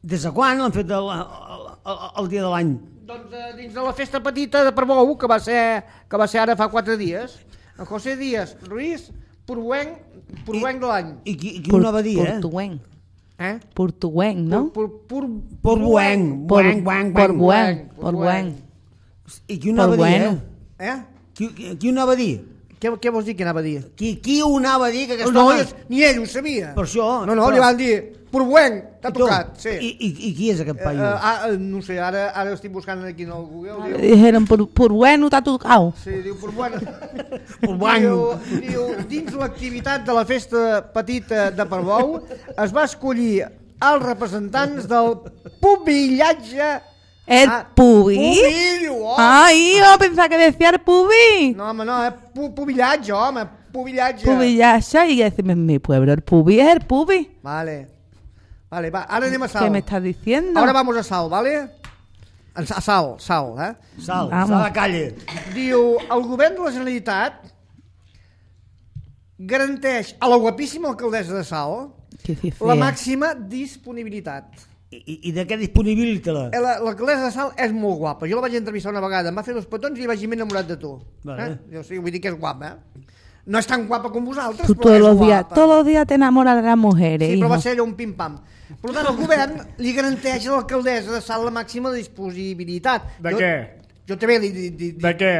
Des de quan l'han fet el, el, el, el dia de l'any? Doncs eh, dins de la festa petita de Portbou, que va ser, que va ser ara fa quatre dies, en José Díaz Ruiz, Portbuenc de l'any. I qui, qui ho anava a dir, eh? Portuguén. Eh? Portuguén, ¿no? Pur, pur, Por Buenc, Por, Buenc, Buenc, por Buenc. buen, por por buen. buen. I qui ho anava a Por dir, eh? Eh? Qui, qui, qui ho anava a dir? Què, què vols dir que anava a dir? Qui, qui ho anava a dir que aquest no, home... ni ell ho sabia. Per això... No, no, però- li van dir, Portbuenc, t'ha I tocat, sí. I, i, I qui és aquest Eh, paio? eh, ah, eh, no sé, ara, ara estic buscant aquí en el Google. Diu, Dijeron, por, por bueno te ha tocado. sí, diu. Portbuenc. [LAUGHS] Diu, diu, dins l'activitat de la festa petita de Portbou es va escollir els representants del pubillatge ¿El Ah, pubi? Pubi, oh. Ay, yo pensaba que decía el pubi. No, home, no, eh? Pu pubillatge, home, pubillatge. Pubillacha y decime en mi pueblo, el pubi es el pubi. Vale. Vale, va, ara anem a Sal. ¿Qué me estás diciendo? Ahora vamos a Sal, vale? A Sal, Sal, eh? Sal, Vamos. sal a la calle. Diu, el govern de la Generalitat garanteix a la guapíssima alcaldessa de Sal Qué la màxima disponibilitat. I, i, i de què disponibilita-la? Eh, la- L'alcaldessa de Sal és molt guapa. Jo la vaig entrevistar una vegada, em va fer dos petons i vaig dir, m'he enamorat de tu. Vale. Eh? Jo, sí, vull dir que és guapa, eh? No és tan guapa com vosaltres, Tú però todos és los días, guapa. todos los días te enamoras de las mujeres, Sí, però va ser allò un pim-pam. Per tant, el govern li garanteix a l'alcaldessa de Salt la màxima disponibilitat. De jo, què? Jo també li... Di, di, De què?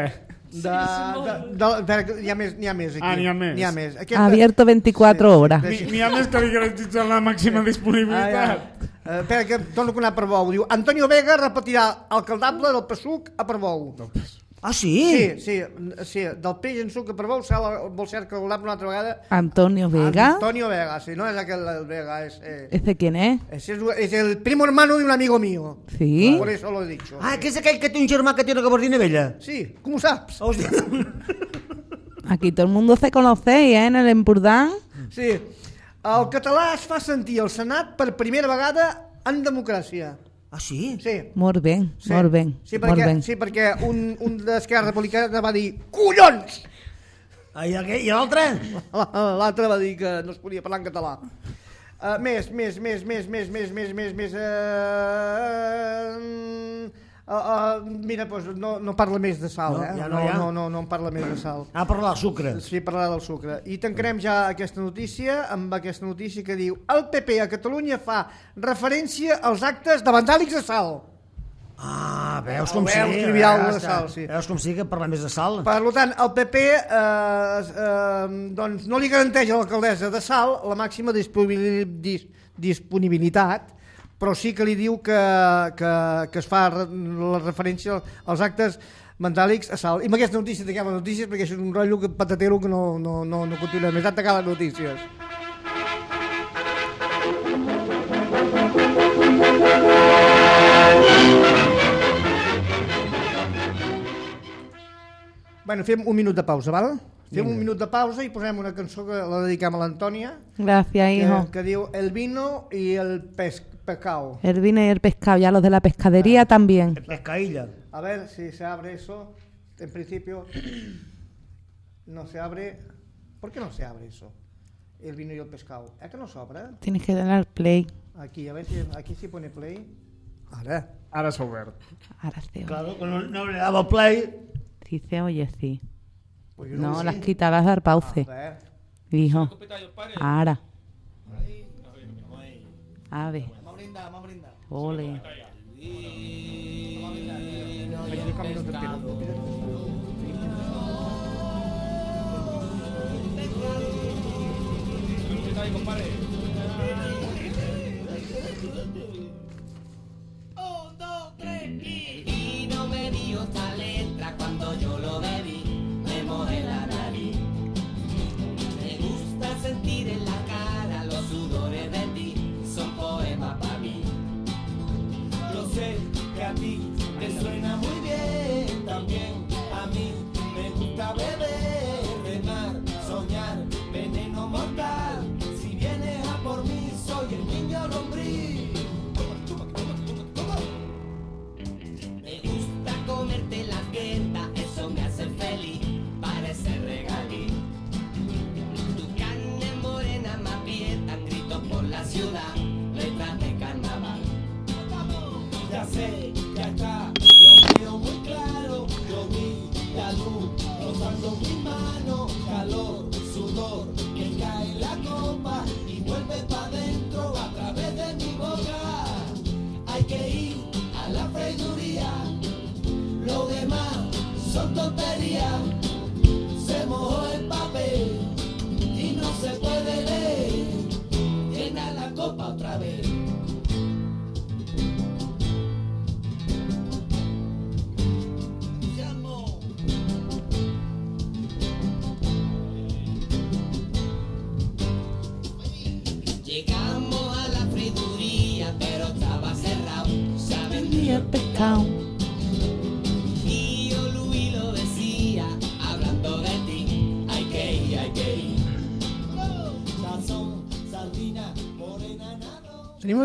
de, de, de, espera, que n'hi ha més, n'hi ha més aquí. Ah, n'hi ha més. N'hi ha més. Abierto 24 horas. N'hi n'hi ha més que li garantitzen la màxima disponibilitat. Ah, ja. Eh, espera, que torno a anar per Bou. Diu, Antonio Vega repetirà alcaldable del PSUC a per Bou. Ah, sí? Sí, sí, sí, del peix en suc a per serà, vol ser alcaldable una altra vegada. Antonio Vega. Antonio Vega, sí, no és aquel el Vega, es, eh, ¿Ese quién es? ese es, es el primo hermano de un amigo mío. Sí. Por eso lo he dicho. Ah, que és aquell que té un germà que té una gabardina vella? Sí, com ho saps? Hòstia. Aquí todo el mundo se conocéis, ¿eh? En el Empurdán. Sí, el català es fa sentir al Senat per primera vegada en democràcia. Ah, sí? Sí. Molt bé, Sí, molt bé, sí, molt perquè, bé. sí, perquè un, un d'Esquerra Republicana va dir collons! Ah, i i l'altre? L'altre va dir que no es podia parlar en català. Uh, més, més, més, més, més, més, més, més, més... Uh, uh, uh, mira, doncs no, no parla més de sal, No, eh? ja no no, ha. no, no, no en parla més de sal. Ah, parlar del sucre. Sí, parlarà del sucre. I tancarem ja aquesta notícia amb aquesta notícia que diu el PP a Catalunya fa referència als actes de vandàlics de sal. Ah, veus com Veus, sí. trivial veus, de sal, sí. Veus com sí que parla més de sal? Per tant, el PP eh, eh, doncs no li garanteix a l'alcaldessa de Sal la màxima disponibil- dis, disponibilitat, però sí que li diu que, que, que es fa la referència als actes vandàlics a Sal. I amb aquesta notícia tanquem les notícies perquè això és un rotllo que patatero que no, no, no, no continua més. Han tancat les notícies. Bueno, fem un minut de pausa, val? Fem un minut de pausa i posem una cançó que la dediquem a l'Antònia, Gracias, hijo. que, que diu El vino i el pes, pescao. El vino y el pescado, ya los de la pescadería también. Pescaïlla. A ver si se abre eso. En principio no se abre. ¿Por qué no se abre eso? El vino y el pescado. ¿Es que no sobra? Tienes que al play. Aquí, a ver si aquí sí pone play. Ahora. Ahora se oye. Claro, que no, no le daba play. Sí se oye, sí. Pues yo No, sé. las quitabas dar pauce. A ver. Hijo. Ahora. A ver. Ole. Y no me dio esta letra cuando yo lo bebí, me mojé la nariz. Me gusta sentir en la cara te suena muy bien, también a mí me gusta beber, remar, soñar, veneno mortal. Si vienes a por mí, soy el niño lombriz. Me gusta comerte la dieta, eso me hace feliz, parece regalí. Tu carne morena me aprietan, grito por la ciudad, 또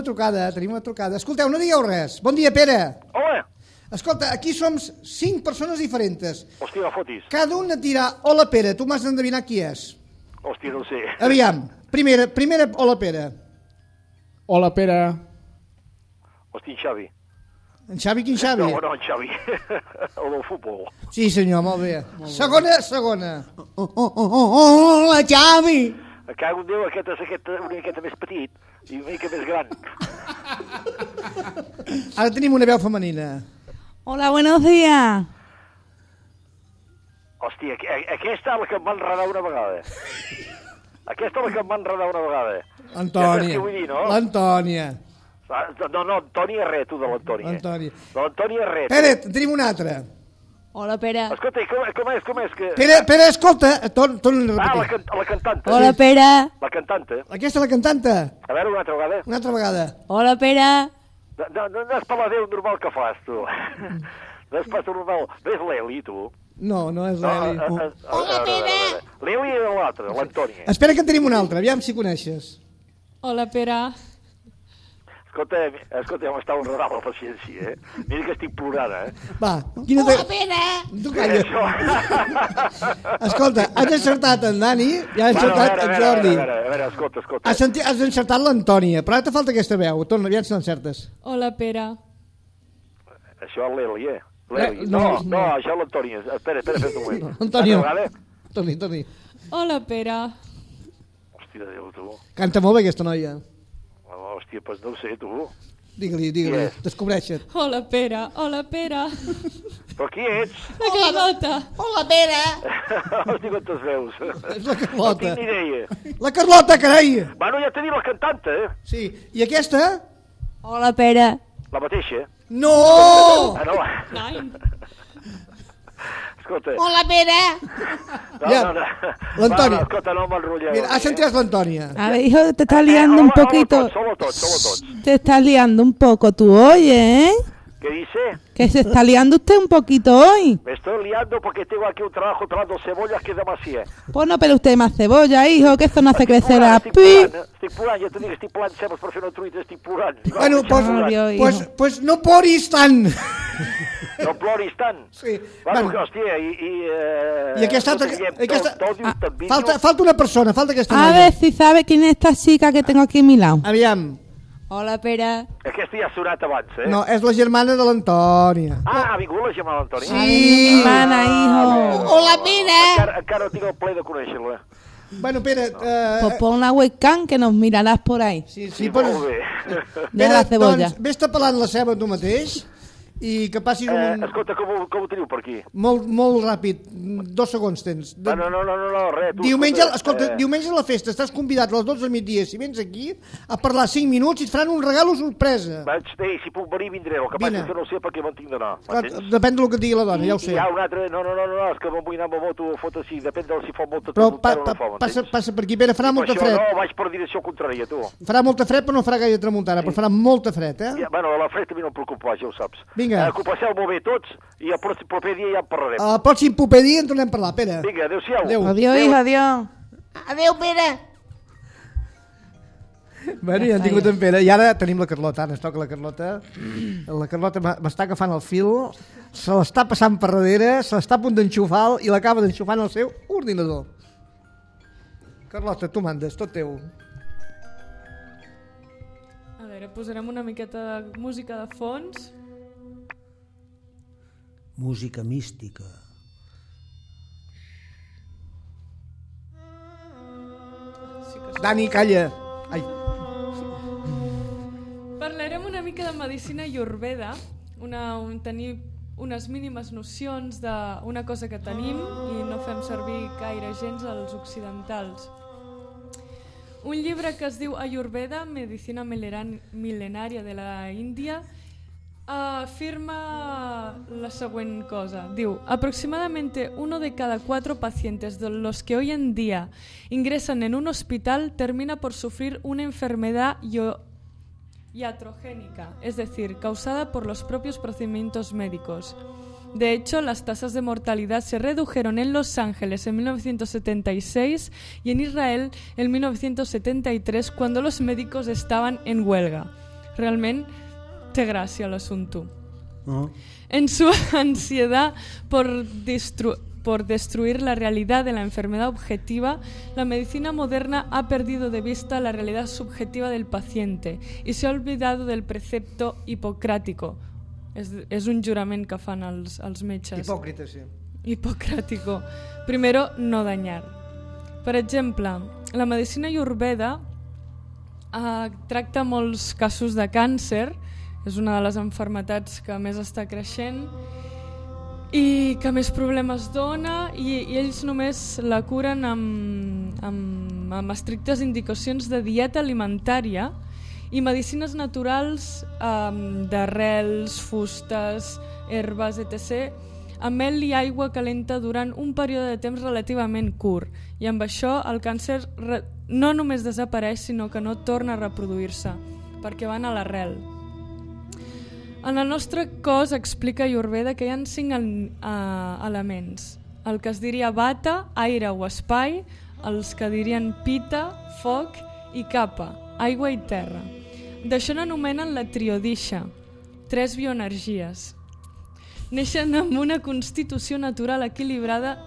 trucada, tenim una trucada. Escolteu, no digueu res. Bon dia, Pere. Hola. Escolta, aquí som cinc persones diferents. Hòstia, no fotis. Cada un et dirà, hola Pere, tu m'has d'endevinar qui és. Hòstia, no ho sé. Aviam, primera, primera, hola Pere. Hola, Pere. Hòstia, en Xavi. En Xavi, quin Xavi? No, no, en Xavi. [LAUGHS] El del futbol. Sí senyor, molt bé. Segona, segona. Oh, oh, oh, oh, hola, Xavi. A cago en Déu, aquest és aquest, una miqueta més petit i una mica més gran. Ara tenim una veu femenina. Hola, buenos días. Hòstia, aquesta és la que em va enredar una vegada. Aquesta és la que em va enredar una vegada. Ja Antònia. dir, no? L'Antònia. Ah, No, no, Antònia res, tu, de l'Antònia. Antònia. De l'Antònia res. Pere, en tenim una altra. Hola, Pere. Escolta, com, com és, com és que... Pere, Pere, escolta, torn, torna a Ah, la, repetir. can, la cantanta. Hola, Pere. La cantanta. Aquesta la cantanta. A veure, una altra vegada. Una altra vegada. Hola, Pere. No, no, no, no és per la Déu normal que fas, tu. No és pas normal. No és l'Eli, tu. No, no és No, l'Eli. eh, eh, Hola, Pere! L'Eli era l'altra, l'Antònia. Espera que en tenim una altra, aviam si coneixes. Hola, Pere. Escolta, escolta, ja m'estava enredant la paciència, eh? Mira que estic plorant, eh? Va, quina te... Pere. Tu calla. [LAUGHS] Escolta, has encertat en Dani i has Bueno, a encertat veure, a en veure, Jordi. A veure, a veure, escolta, escolta. Has, senti... has encertat l'Antònia, però ara te falta aquesta veu. Torna, aviam si l'encertes. Hola, Pere. Això és l'Eli, eh? Eh, L'Eli. no, No, no. no, això és l'Antònia. Espera, espera, espera un moment. [LAUGHS] Antònia. Torni, torni. Hola, Pere. Hòstia, Déu, tu. Canta molt bé aquesta noia. Hòstia, doncs no ho sé, tu. Digue-li, digue-li, és? descobreixa't. Hola, Pere. Hola, Pere. Però qui ets? La Carlota. Hola, Pere. [LAUGHS] Hosti, quantes veus. És la Carlota. No tinc ni idea. La Carlota, carai! Bueno, ja t'he dit la cantanta, eh? Sí, i aquesta? Hola, Pere. La mateixa. No! Ah, no? Nein. Escolta. Hola, Pere. No, Ja. no, no. L'Antònia. M'enrotlleu. Mira, has entrat l'Antònia. A ver, hijo, te estás liando un poquito. Tots, tots. Te estás liando un poco tú hoy, ¿eh? ¿Qué dice? Que se está liando usted un poquito hoy. Me estoy liando porque tengo aquí un trabajo pelando cebollas que es demasiado. Pues no, pero usted más cebolla, hijo, que eso no hace crecer a pi. fer una truita, estic plorant. I va, Bueno, pues, pues, pues no ploris tant. [LAUGHS] No ploris tant. Sí. Bueno, Bueno. hòstia, i... I, eh, I aquesta Aquesta... tot- tot tambinyo. Falta, falta una persona, falta aquesta A noia. ver si sabe quién es esta chica que tengo aquí a mi lado. Aviam. Hola, Pere. Aquesta ja ha sonat abans, eh? No, és la germana de l'Antònia. Ah, ha vingut la germana d'Antoni? Sí. Hermana, hijo. Hola, Pere. Encara, encara no tinc el ple de conèixer-la. Bueno, Pere... Eh, Pues pon una webcam que nos mirarás por ahí. sí, Sí, sí, però... molt bé. La cebolla. Doncs vés-te pelant la ceba tu mateix i que passis Eh, un... escolta, com, com ho teniu per aquí? Molt, molt ràpid, dos segons tens. De... Ah, no, no, no, no, no, res. Tu, Diumenge, escolta, eh, diumenge a la festa, estàs convidat a les 12 del migdia, si vens aquí, a parlar 5 minuts i et faran un regalo sorpresa. Vaig, ei, si puc venir, vindré. El que passa és que no sé per què me'n tinc d'anar. Clar, depèn del que digui la dona, ja ho I sé. hi ha un altre... No, no, no, no, no és que me'n vull anar amb la moto a fotre així. Depèn de si fa molta Però pa, o pa, no fa, passa, passa per aquí, Pere, farà molta això fred. No, vaig per direcció contrària, tu. Farà molta fred, però no farà gaire tramuntana, però farà molta fred, eh? Ja, bueno, la fred també no em preocupa, ja ho saps. Vinga. Eh, que ho passeu molt bé tots i el pròxim proper dia ja en parlarem. El pròxim proper dia en tornem a parlar, Pere. Vinga, adéu-siau. Adéu. Adiós, hija, adiós. Adéu, Pere. Bueno, ja hem tingut en Pere. I ara tenim la Carlota. Ara ens toca la Carlota. La Carlota m'està agafant el fil, se l'està passant per darrere, se l'està a punt d'enxufar i l'acaba d'enxufar en el seu ordinador. Carlota, tu mandes, tot teu. A veure, posarem una miqueta de música de fons. Música mística. Dani, calla. Ai, Parlarem una mica de medicina iorveda, una, un, tenir unes mínimes nocions d'una cosa que tenim i no fem servir gaire gens als occidentals. Un llibre que es diu Ayurveda, Medicina Milenària de la Índia, afirma la següent cosa. Diu, aproximadamente uno de cada cuatro pacientes de los que hoy en día ingresan en un hospital termina por sufrir una enfermedad iatrogénica, es decir, causada por los propios procedimientos médicos. De hecho, las tasas de mortalidad se redujeron en Los Ángeles en 1976 y en Israel en 1973 cuando los médicos estaban en huelga. Realmente, te gracia el asunto. No? En su [LAUGHS] ansiedad por, por destruir la realidad de la enfermedad objetiva, la medicina moderna ha perdido de vista la realidad subjetiva del paciente y se ha olvidado del precepto hipocrático. És, és un jurament que fan els, els metges. hipòcrita, sí. Hipocrático. Primero, no dañar. Per exemple, la medicina ayurveda eh, tracta molts casos de càncer, és una de les enfermetats que més està creixent i que més problemes dona i, i ells només la curen amb, amb, amb estrictes indicacions de dieta alimentària i medicines naturals um, d'arrels, fustes, herbes, etc., amb mel i aigua calenta durant un període de temps relativament curt. I amb això el càncer no només desapareix, sinó que no torna a reproduir-se, perquè van a l'arrel. En el nostre cos explica Ayurveda que hi ha cinc el- eh, elements. El que es diria bata, aire o espai, els que dirien pita, foc i capa, aigua i terra. D'això n'anomenen la triodixa, tres bioenergies. Neixen amb una constitució natural equilibrada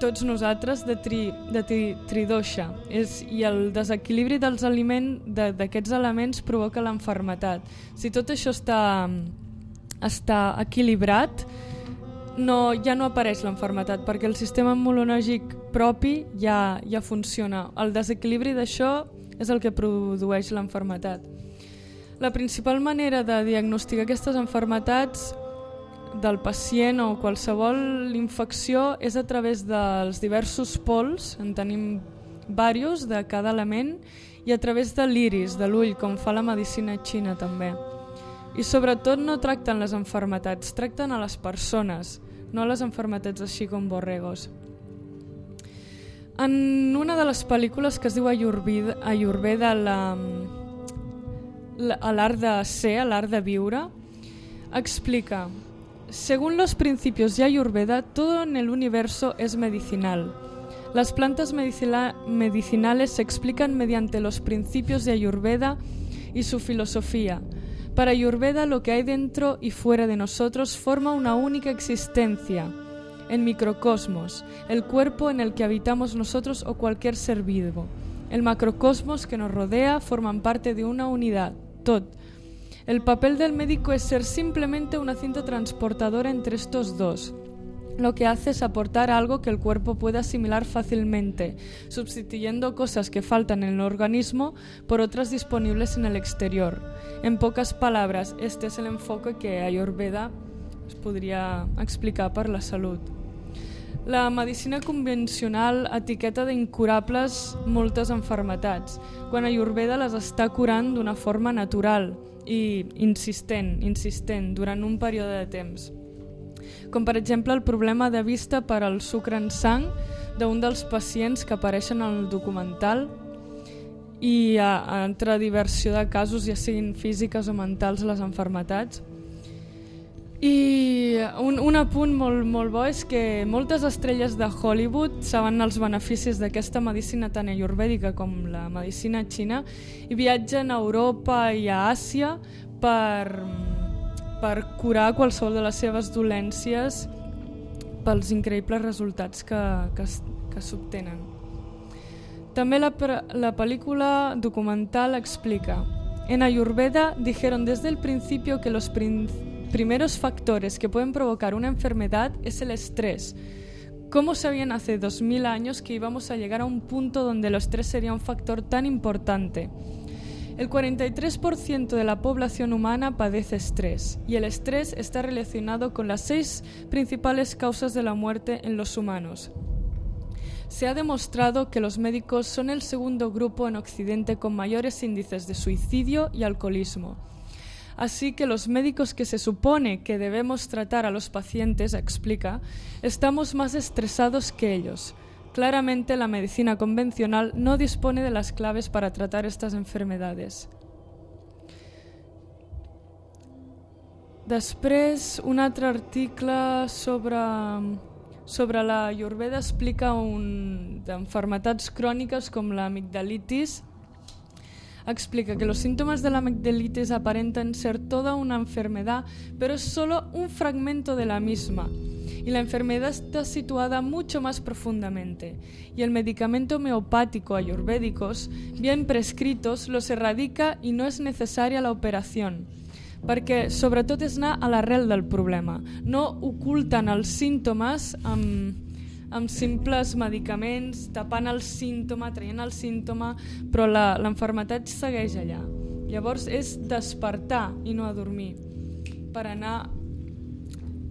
tots nosaltres de, tri, de tri, tridoixa és, i el desequilibri dels aliments de- d'aquests elements provoca l'enfermetat. Si tot això està, està equilibrat, no, ja no apareix l'enfermetat perquè el sistema immunològic propi ja, ja funciona. El desequilibri d'això és el que produeix l'enfermetat. La principal manera de diagnosticar aquestes enfermetats del pacient o qualsevol infecció és a través dels diversos pols, en tenim varios de cada element, i a través de l'iris, de l'ull, com fa la medicina xina també. I sobretot no tracten les enfermetats, tracten a les persones, no a les enfermetats així com borregos. En una de les pel·lícules que es diu Ayurveda, Ayurveda la, l'art de ser, l'art de viure, explica Según los principios de Ayurveda, todo en el universo es medicinal. Las plantas medicinales se explican mediante los principios de Ayurveda y su filosofía. Para Ayurveda, lo que hay dentro y fuera de nosotros forma una única existencia, en microcosmos, el cuerpo en el que habitamos nosotros o cualquier ser vivo. El macrocosmos que nos rodea forman parte de una unidad, tot. El papel del médico es ser simplemente una cinta transportadora entre estos dos. lo que hace es aportar algo que el cuerpo puede asimilar fácilmente, sustituyendo cosas que faltan en el organismo por otras disponibles en el exterior. En pocas palabras, este es el enfoque que Ayurveda es podria explicar per la salut. La medicina convencional etiqueta d'incurables moltes enfermetats, quan Ayurveda les està curant d'una forma natural i insistent, insistent, durant un període de temps. Com per exemple el problema de vista per al sucre en sang d'un dels pacients que apareixen en el documental i a, entre diversió de casos, ja siguin físiques o mentals, les enfermetats. I un, un apunt molt, molt bo és que moltes estrelles de Hollywood saben els beneficis d'aquesta medicina tan ayurvèdica com la medicina xina i viatgen a Europa i a Àsia per, per curar qualsevol de les seves dolències pels increïbles resultats que, que, que s'obtenen. També la, la película documental explica En Ayurveda dijeron desde el principio que los prin- primeros factores que pueden provocar una enfermedad es el estrés. ¿Cómo sabían hace 2000 años que íbamos a llegar a un punto donde el estrés sería un factor tan importante? El 43% de la población humana padece estrés y el estrés está relacionado con las seis principales causas de la muerte en los humanos. Se ha demostrado que los médicos son el segundo grupo en Occidente con mayores índices de suicidio y alcoholismo. Así que los médicos que se supone que debemos tratar a los pacientes, explica, estamos más estresados que ellos. Claramente la medicina convencional no dispone de las claves para tratar estas enfermedades. Després, un altre article sobre, sobre la Ayurveda explica un, d'enfermetats cròniques com la amigdalitis. Explica que los síntomas de la amigdalitis aparentan ser toda una enfermedad, pero es solo un fragmento de la misma. Y la enfermedad está situada mucho más profundamente. Y el medicamento homeopático ayurvédicos, bien prescritos, los erradica y no es necesaria la operación perquè sobretot és anar a l'arrel del problema. No oculten els símptomes amb, amb simples medicaments, tapant el símptoma, traient el símptoma, però l'enfermetat segueix allà. Llavors és despertar i no adormir per anar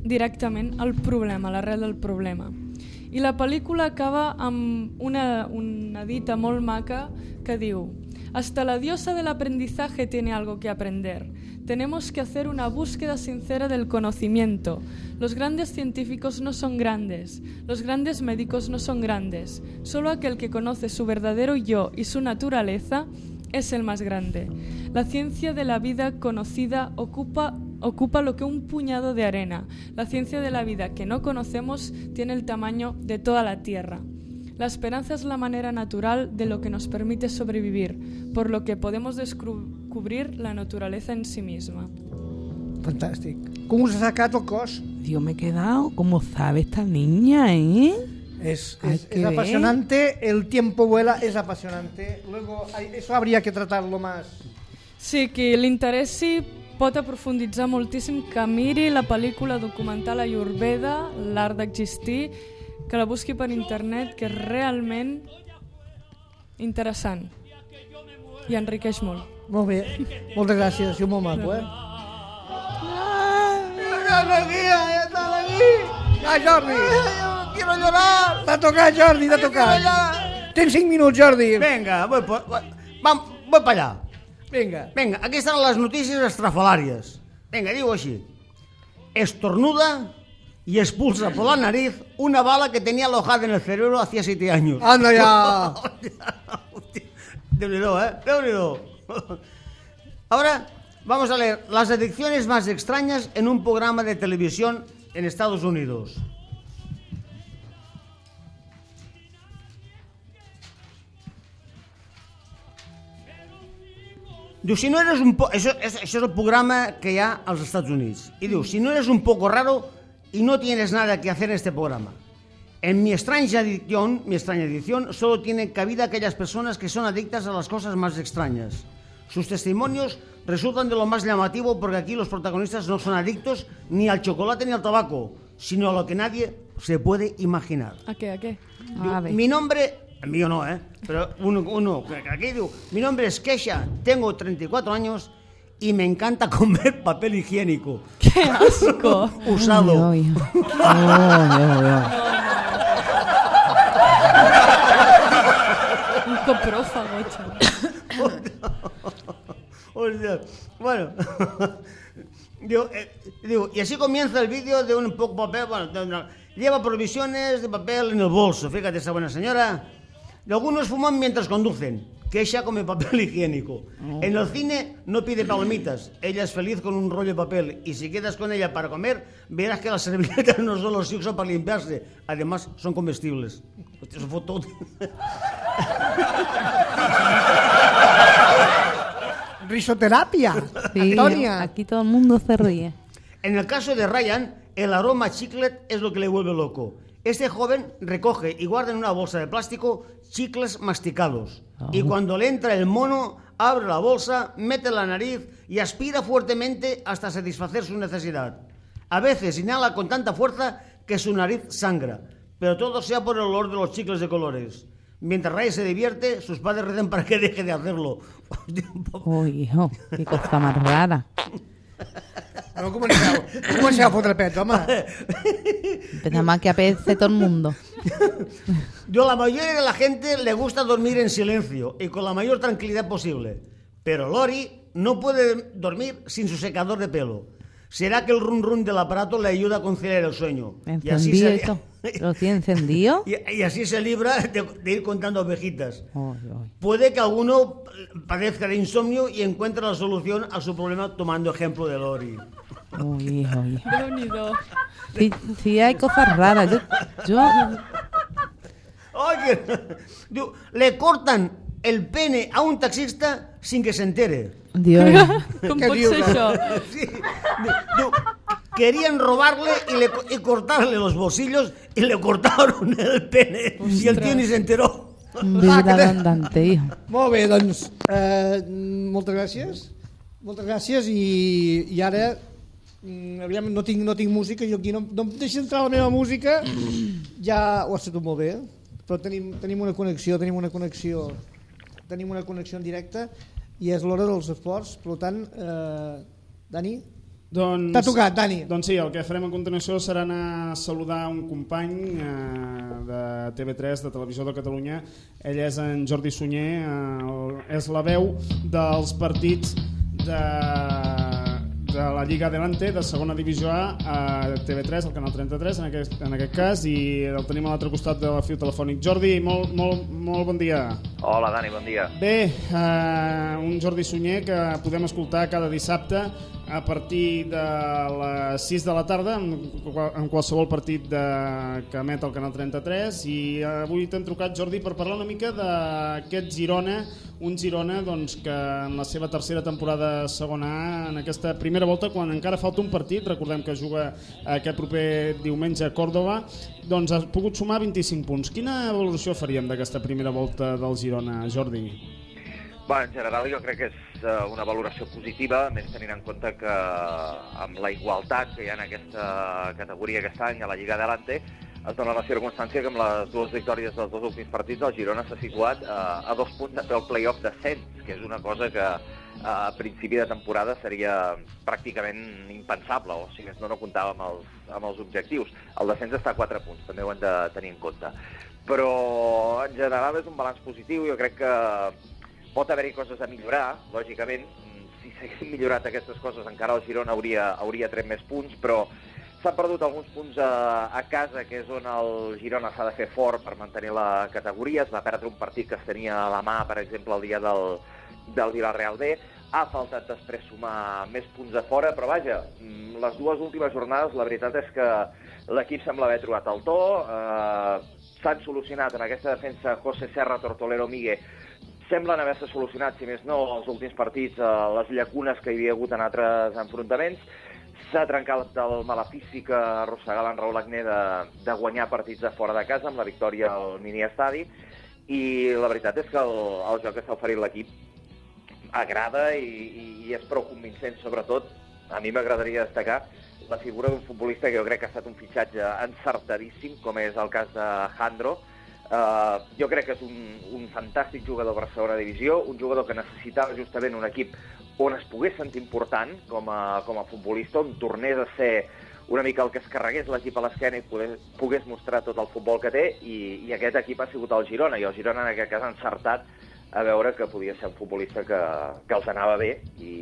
directament al problema, a l'arrel del problema. I la pel·lícula acaba amb una, una dita molt maca que diu Hasta la diosa del aprendizaje tiene algo que aprender. Tenemos que hacer una búsqueda sincera del conocimiento. Los grandes científicos no son grandes, los grandes médicos no son grandes. Solo aquel que conoce su verdadero yo y su naturaleza es el más grande. La ciencia de la vida conocida ocupa, ocupa lo que un puñado de arena. La ciencia de la vida que no conocemos tiene el tamaño de toda la Tierra. La esperanza es la manera natural de lo que nos permite sobrevivir, por lo que podemos descubrir la naturaleza en sí misma. Fantàstic. Com us ha sacat el cos? Dios, me he quedado como sabe esta niña, ¿eh? Es, es, que es ver. apasionante, el tiempo vuela, es apasionante. Luego, eso habría que tratarlo más. Sí, qui l'interessi pot aprofunditzar moltíssim que miri la pel·lícula documental Ayurveda, l'art d'existir, que la busqui per internet, que és realment interessant i enriqueix molt. Molt bé, moltes gràcies, ha sigut molt maco, eh? ¡Ya, Jordi! ¡Quiero llorar! T'ha tocat, Jordi, t'ha tocat. Tens 5 minuts, Jordi. Venga, voy, por- voy, vam- voy para allá. Venga. Venga, aquí están las noticias estrafalarias. Venga, digo así. Estornuda y expulsa por la nariz una bala que tenía alojada en el cerebro hacía siete años. Anda ya. [LAUGHS] Déu-n'hi-do, ¿eh? Déu-n'hi-do. [LAUGHS] Ahora vamos a leer las adicciones más extrañas en un programa de televisión en Estados Unidos. Diu, si no eres un poco... Això, és, això és el programa que hi ha als Estats Units. I diu, si no eres un poco raro y no tienes nada que hacer en este programa. En mi extraña adicción, mi extraña adicción, solo tienen cabida aquellas personas que son adictas a las cosas más extrañas. Sus testimonios resultan de lo más llamativo porque aquí los protagonistas no son adictos ni al chocolate ni al tabaco, sino a lo que nadie, se puede imaginar. ¿A qué? ¿A qué? Diu, mi nombre, el mío no, ¿eh? Pero uno, uno aquí digo, mi nombre es Kesha, tengo 34 años y me encanta [LAUGHS] comer papel higiénico. ¡Qué asco! [LAUGHS] Usado. Ay, [LAUGHS] ay. Ay. Un coprófago, chaval. Hostia. [COUGHS] Bueno, digo, eh, digo, y así comienza el vídeo de un poco papel. Bueno, de una- lleva provisiones de papel en el bolso. Fíjate, esa buena señora. Y algunos fuman mientras conducen. Que ella come papel [LAUGHS] higiénico. En el cine no pide palomitas. Ella es feliz con un rollo de papel. Y si quedas con ella para comer, verás que las [LAUGHS] servilletas no solo se usan para limpiarse, además son comestibles. Hostia, eso fue todo. [LAUGHS] Risoterapia. Sí, Antonia. aquí todo el mundo se ríe. En el caso de Ryan, el aroma a chiclet es lo que le vuelve loco. Este joven recoge y guarda en una bolsa de plástico chicles masticados. Y cuando le entra el mono, abre la bolsa, mete la nariz y aspira fuertemente hasta satisfacer su necesidad. A veces inhala con tanta fuerza que su nariz sangra, pero todo sea por el olor de los chicles de colores. Mientras Ryan se divierte, sus padres rezan para que deje de hacerlo. Uy, hijo, qué cosa más rara. Comenceu, no comenceu a fotre pet, home. Empezamos a que apetece todo el mundo. [LAUGHS] Yo, la mayoría de la gente le gusta dormir en silencio y con la mayor tranquilidad posible. Pero Lori no puede dormir sin su secador de pelo. ¿Será que el run run del aparato le ayuda a conciliar el sueño? Y así Encendido se. ¿Lo tiene encendido? [LAUGHS] y, y así se libra de, de ir contando ovejitas. Ay, ay. Puede que alguno padezca de insomnio y encuentre la solución a su problema tomando ejemplo de Lori. Uy, hijo, hijo. Déu-n'hi-do. Sí, sí, hay cosas raras. Yo, yo Oye, [LAUGHS] le cortan el pene a un taxista sin que se entere. Dios. Com pot ser eh? això? Sí, diu, querían robarle y, le, y cortarle los bolsillos y le cortaron el pene y el tío ni se enteró. Vida [LAUGHS] abundante, hijo. Molt bé, doncs, eh, moltes gràcies. Moltes gràcies i, i ara, mm, aviam, no tinc, no tinc música, jo aquí no, no em deixa entrar la meva música, ja ho has fet tu molt bé, però tenim, tenim una connexió, tenim una connexió, tenim una connexió en directe i és l'hora dels esports, per tant, eh, Dani, Doncs, T'ha tocat, Dani. Doncs sí, el que farem a continuació serà anar a saludar un company eh, de TV3, de Televisió de Catalunya. Ell és en Jordi Sunyer, eh, és la veu dels partits de, de la Lliga Adelante, de segona divisió A, a TV3, al canal 33, en aquest, en aquest cas, i el tenim a l'altre costat del fiu telefònic. Jordi, molt, molt, molt bon dia. Hola, Dani, bon dia. Bé, eh, un Jordi Sunyer que podem escoltar cada dissabte a partir de les 6 de la tarda en, qual- en qualsevol partit de, que emet el Canal 33 i avui t'hem trucat Jordi per parlar una mica d'aquest Girona un Girona doncs, que en la seva tercera temporada segona A en aquesta primera volta quan encara falta un partit recordem que juga aquest proper diumenge a Còrdoba doncs ha pogut sumar 25 punts quina valoració faríem d'aquesta primera volta del Girona, Jordi? Bé, en general jo crec que és eh, una valoració positiva, més tenint en compte que amb la igualtat que hi ha en aquesta categoria aquest any a la Lliga Adelante, es dona la circumstància que amb les dues victòries dels dos últims partits el Girona s'ha situat eh, a dos punts de fer el play-off descens, que és una cosa que eh, a principi de temporada seria pràcticament impensable, o si més no, no comptava amb els, amb els objectius. El descens està a 4 punts, també ho hem de tenir en compte. Però en general és un balanç positiu, jo crec que pot haver-hi coses a millorar, lògicament. Mm, Si s'haguessin millorat aquestes coses encara el Girona hauria, hauria tret més punts, però s'han perdut alguns punts a, a casa, que és on el Girona s'ha de fer fort per mantenir la categoria. Es va perdre un partit que es tenia a la mà, per exemple, el dia del, del Villarreal B. Ha faltat després sumar més punts a fora, però vaja, mm, les dues últimes jornades la veritat és que l'equip sembla haver trobat el to, eh, s'han solucionat en aquesta defensa José Serra, Tortolero, Migue, semblen haver-se solucionat, si més no, els últims partits, eh, les llacunes que hi havia hagut en altres enfrontaments. S'ha trencat el malefici que arrossegava en Raül Agné de, de guanyar partits de fora de casa amb la victòria al mini-estadi i la veritat és que el, el joc que s'ha oferit l'equip agrada i, i, i és prou convincent, sobretot a mi m'agradaria destacar la figura d'un futbolista que jo crec que ha estat un fitxatge encertadíssim, com és el cas de Jandro. Uh, jo crec que és un, un fantàstic jugador per segona divisió, un jugador que necessitava justament un equip on es pogués sentir important com a, com a futbolista, on tornés a ser una mica el que es carregués l'equip a l'esquena i pogués, pogués mostrar tot el futbol que té, i, i aquest equip ha sigut el Girona, i el Girona en aquest cas ha encertat a veure que podia ser un futbolista que, que els anava bé, i,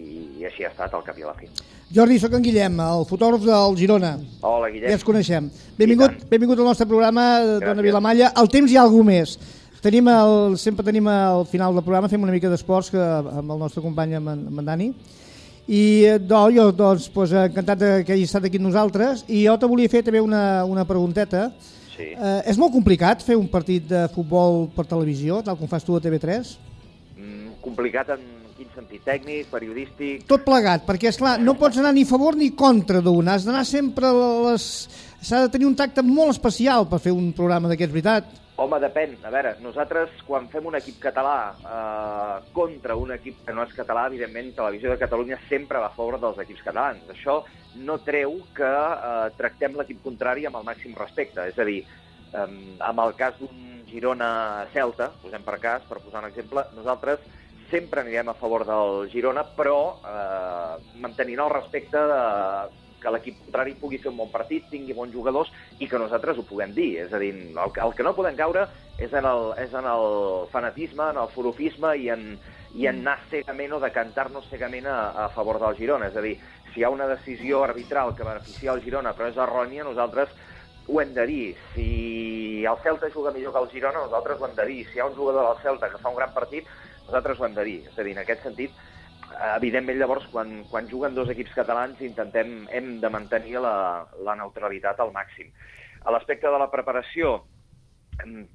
i així ha estat al cap i a la fi. Jordi, sóc en Guillem, el fotògraf del Girona. Hola, Guillem. Ja ens coneixem. Benvingut, benvingut al nostre programa, Gràcies. Dona Vilamalla. El temps hi ha algú més. Tenim el, sempre tenim al final del programa, fem una mica d'esports que, amb el nostre company, amb en, amb en Dani. I eh, do, jo, doncs, pues, encantat que hagi estat aquí amb nosaltres. I jo te volia fer també una, una pregunteta. Sí. Eh, és molt complicat fer un partit de futbol per televisió, tal com fas tu a TV3? Mm, complicat en quin sentit? Tècnic, periodístic... Tot plegat, perquè, és clar no pots anar ni a favor ni contra d'un. Has d'anar sempre a les... S'ha de tenir un tacte molt especial per fer un programa d'aquests, veritat? Home, depèn. A veure, nosaltres, quan fem un equip català eh, contra un equip que no és català, evidentment, Televisió de Catalunya sempre va a favor dels equips catalans. Això no treu que eh, tractem l'equip contrari amb el màxim respecte. És a dir, eh, amb el cas d'un Girona-Celta, posem per cas, per posar un exemple, nosaltres sempre anirem a favor del Girona, però eh, mantenint el respecte de, que l'equip contrari pugui fer un bon partit, tingui bons jugadors i que nosaltres ho puguem dir. És a dir, el, el que no podem caure és en el, és en el fanatisme, en el forofisme i en, i en anar cegament o decantar-nos cegament a, a favor del Girona. És a dir, si hi ha una decisió arbitral que beneficia el Girona però és errònia, nosaltres ho hem de dir. Si el Celta juga millor que el Girona, nosaltres ho hem de dir. Si hi ha un jugador del Celta que fa un gran partit, nosaltres ho hem de dir. És a dir, en aquest sentit, evidentment llavors quan, quan juguen dos equips catalans intentem, hem de mantenir la, la neutralitat al màxim. A l'aspecte de la preparació,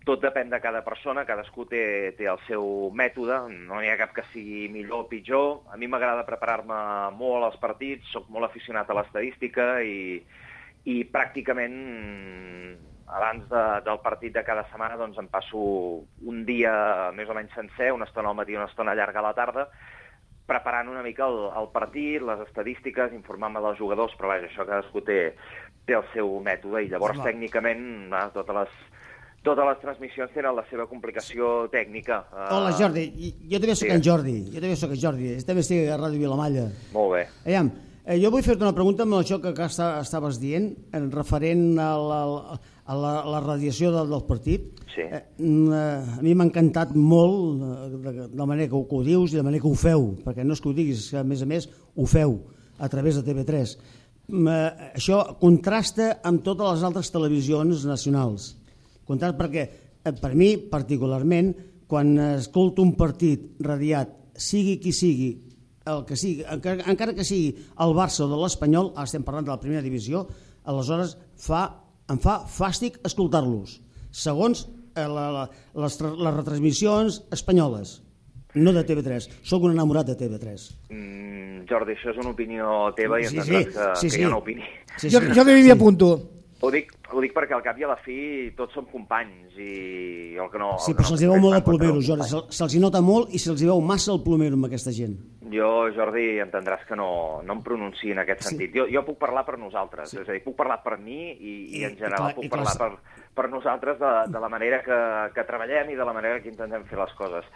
tot depèn de cada persona, cadascú té, té el seu mètode, no n'hi ha cap que sigui millor o pitjor. A mi m'agrada preparar-me molt als partits, sóc molt aficionat a l'estadística i, i pràcticament abans de, del partit de cada setmana doncs em passo un dia més o menys sencer, una estona al matí i una estona llarga a la tarda, preparant una mica el, el partit, les estadístiques, informant-me dels jugadors, però vaja, això cadascú té, té el seu mètode i llavors Home. tècnicament ah, totes les, totes les transmissions tenen la seva complicació tècnica. Ah, Hola, Jordi. Jo també sóc Digues. en Jordi. Jo també sóc en Jordi. Jo també estic a Ràdio Vilamalla. Molt bé. Aviam, eh, jo vull fer-te una pregunta amb això que, que estaves dient, en referent a la, a la, la radiació del, del partit. Sí. Eh, mm, eh, a mi m'ha encantat molt eh, de, de la manera que ho, que ho dius i de la manera que ho feu, perquè no és que ho diguis, que a més a més ho feu a través de TV3. Mm, eh, això contrasta amb totes les altres televisions nacionals. Contrasta perquè, eh, per mi particularment, quan escolto un partit radiat, sigui qui sigui, el que sigui, encara, encara que sigui el Barça o de l'Espanyol, estem parlant de la primera divisió, aleshores fa, em fa fàstic escoltar-los, segons eh, la, la, les, les retransmissions espanyoles, no de TV3. Sóc un enamorat de TV3. Mm, Jordi, això és una opinió teva i Sí, entendràs sí, que, sí, que sí. hi ha una opinió. Sí, Jo, jo també m'hi apunto. Ho dic, ho dic perquè al cap i a la fi tots som companys i el que no... Sí, el que però no se'ls veu molt contra plomero, Jordi. Se- Se'ls nota molt i se'ls hi veu massa el plomero amb aquesta gent. Jo, Jordi, entendràs que no, no em pronunciï en aquest sentit. Jo, jo puc parlar per nosaltres, és a dir, puc parlar per mi i, i, I- en general i clar- puc clar- parlar per, per nosaltres de, de la manera que, que treballem i de la manera que intentem fer les coses.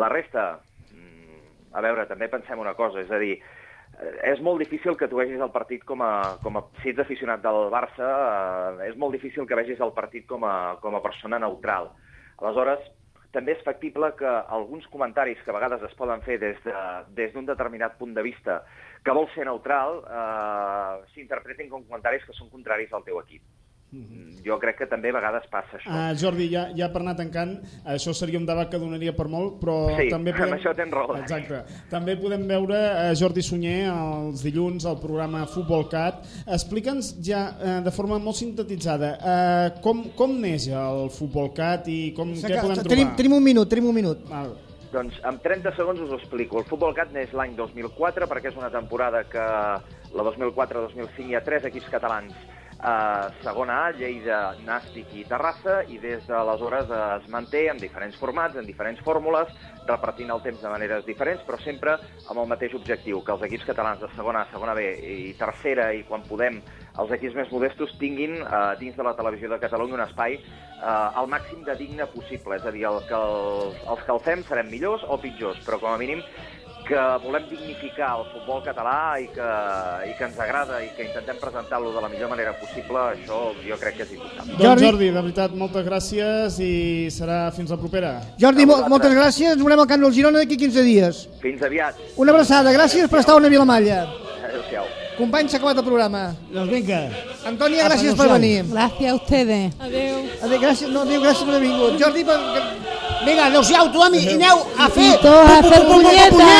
La resta, mm, a veure, també pensem una cosa, és a dir, eh, és molt difícil que tu vegis el partit com a, com a si ets aficionat del Barça, eh, és molt difícil que vegis el partit com a, com a persona neutral. Aleshores, també és factible que alguns comentaris que a vegades es poden fer des de- des d'un determinat punt de vista que vol ser neutral eh, s'interpretin com comentaris que són contraris al teu equip. Jo crec que també a vegades passa això. Uh, Jordi, ja, ja per anar tancant, això seria un debat que donaria per molt, però Sí, també amb això tens raó. Exacte. També podem veure uh, Jordi Sunyer els dilluns al programa Futbol Cat. Explica'ns ja uh, de forma molt sintetitzada uh, com, com neix el Futbol Cat i com, què podem trobar. Tenim, tenim un minut, tenim un minut. Val. Doncs en 30 segons us ho explico. El Futbol Cat neix l'any 2004 perquè és una temporada que la 2004-2005 hi ha tres equips catalans eh, segona A, Lleida, Nàstic i Terrassa, i des d'aleshores eh, es manté en diferents formats, en diferents fórmules, repartint el temps de maneres diferents, però sempre amb el mateix objectiu, que els equips catalans de segona A, segona B i tercera, i quan podem els equips més modestos tinguin eh, dins de la televisió de Catalunya un espai eh, al màxim de digne possible. És a dir, el que els, els que el fem serem millors o pitjors, però com a mínim que volem dignificar el futbol català i que, i que ens agrada i que intentem presentar-lo de la millor manera possible, això jo crec que és indubtable. Doncs Jordi, de veritat, moltes gràcies i serà fins la propera. Jordi, mo moltes gràcies. Ens veurem al Camp del Girona d'aquí 15 dies. Fins aviat. Una abraçada. Gràcies per estar a una Vilamalla. Adéu-siau. Companys, s'ha acabat el programa. Doncs vinga. Antònia, gràcies per venir. Gracias a ustedes. Adeu. Adéu, gràcies, no, adéu, gràcies per haver vingut. Jordi, per... Vinga, adéu-siau, tothom, i aneu a fer... Todos a puñetas.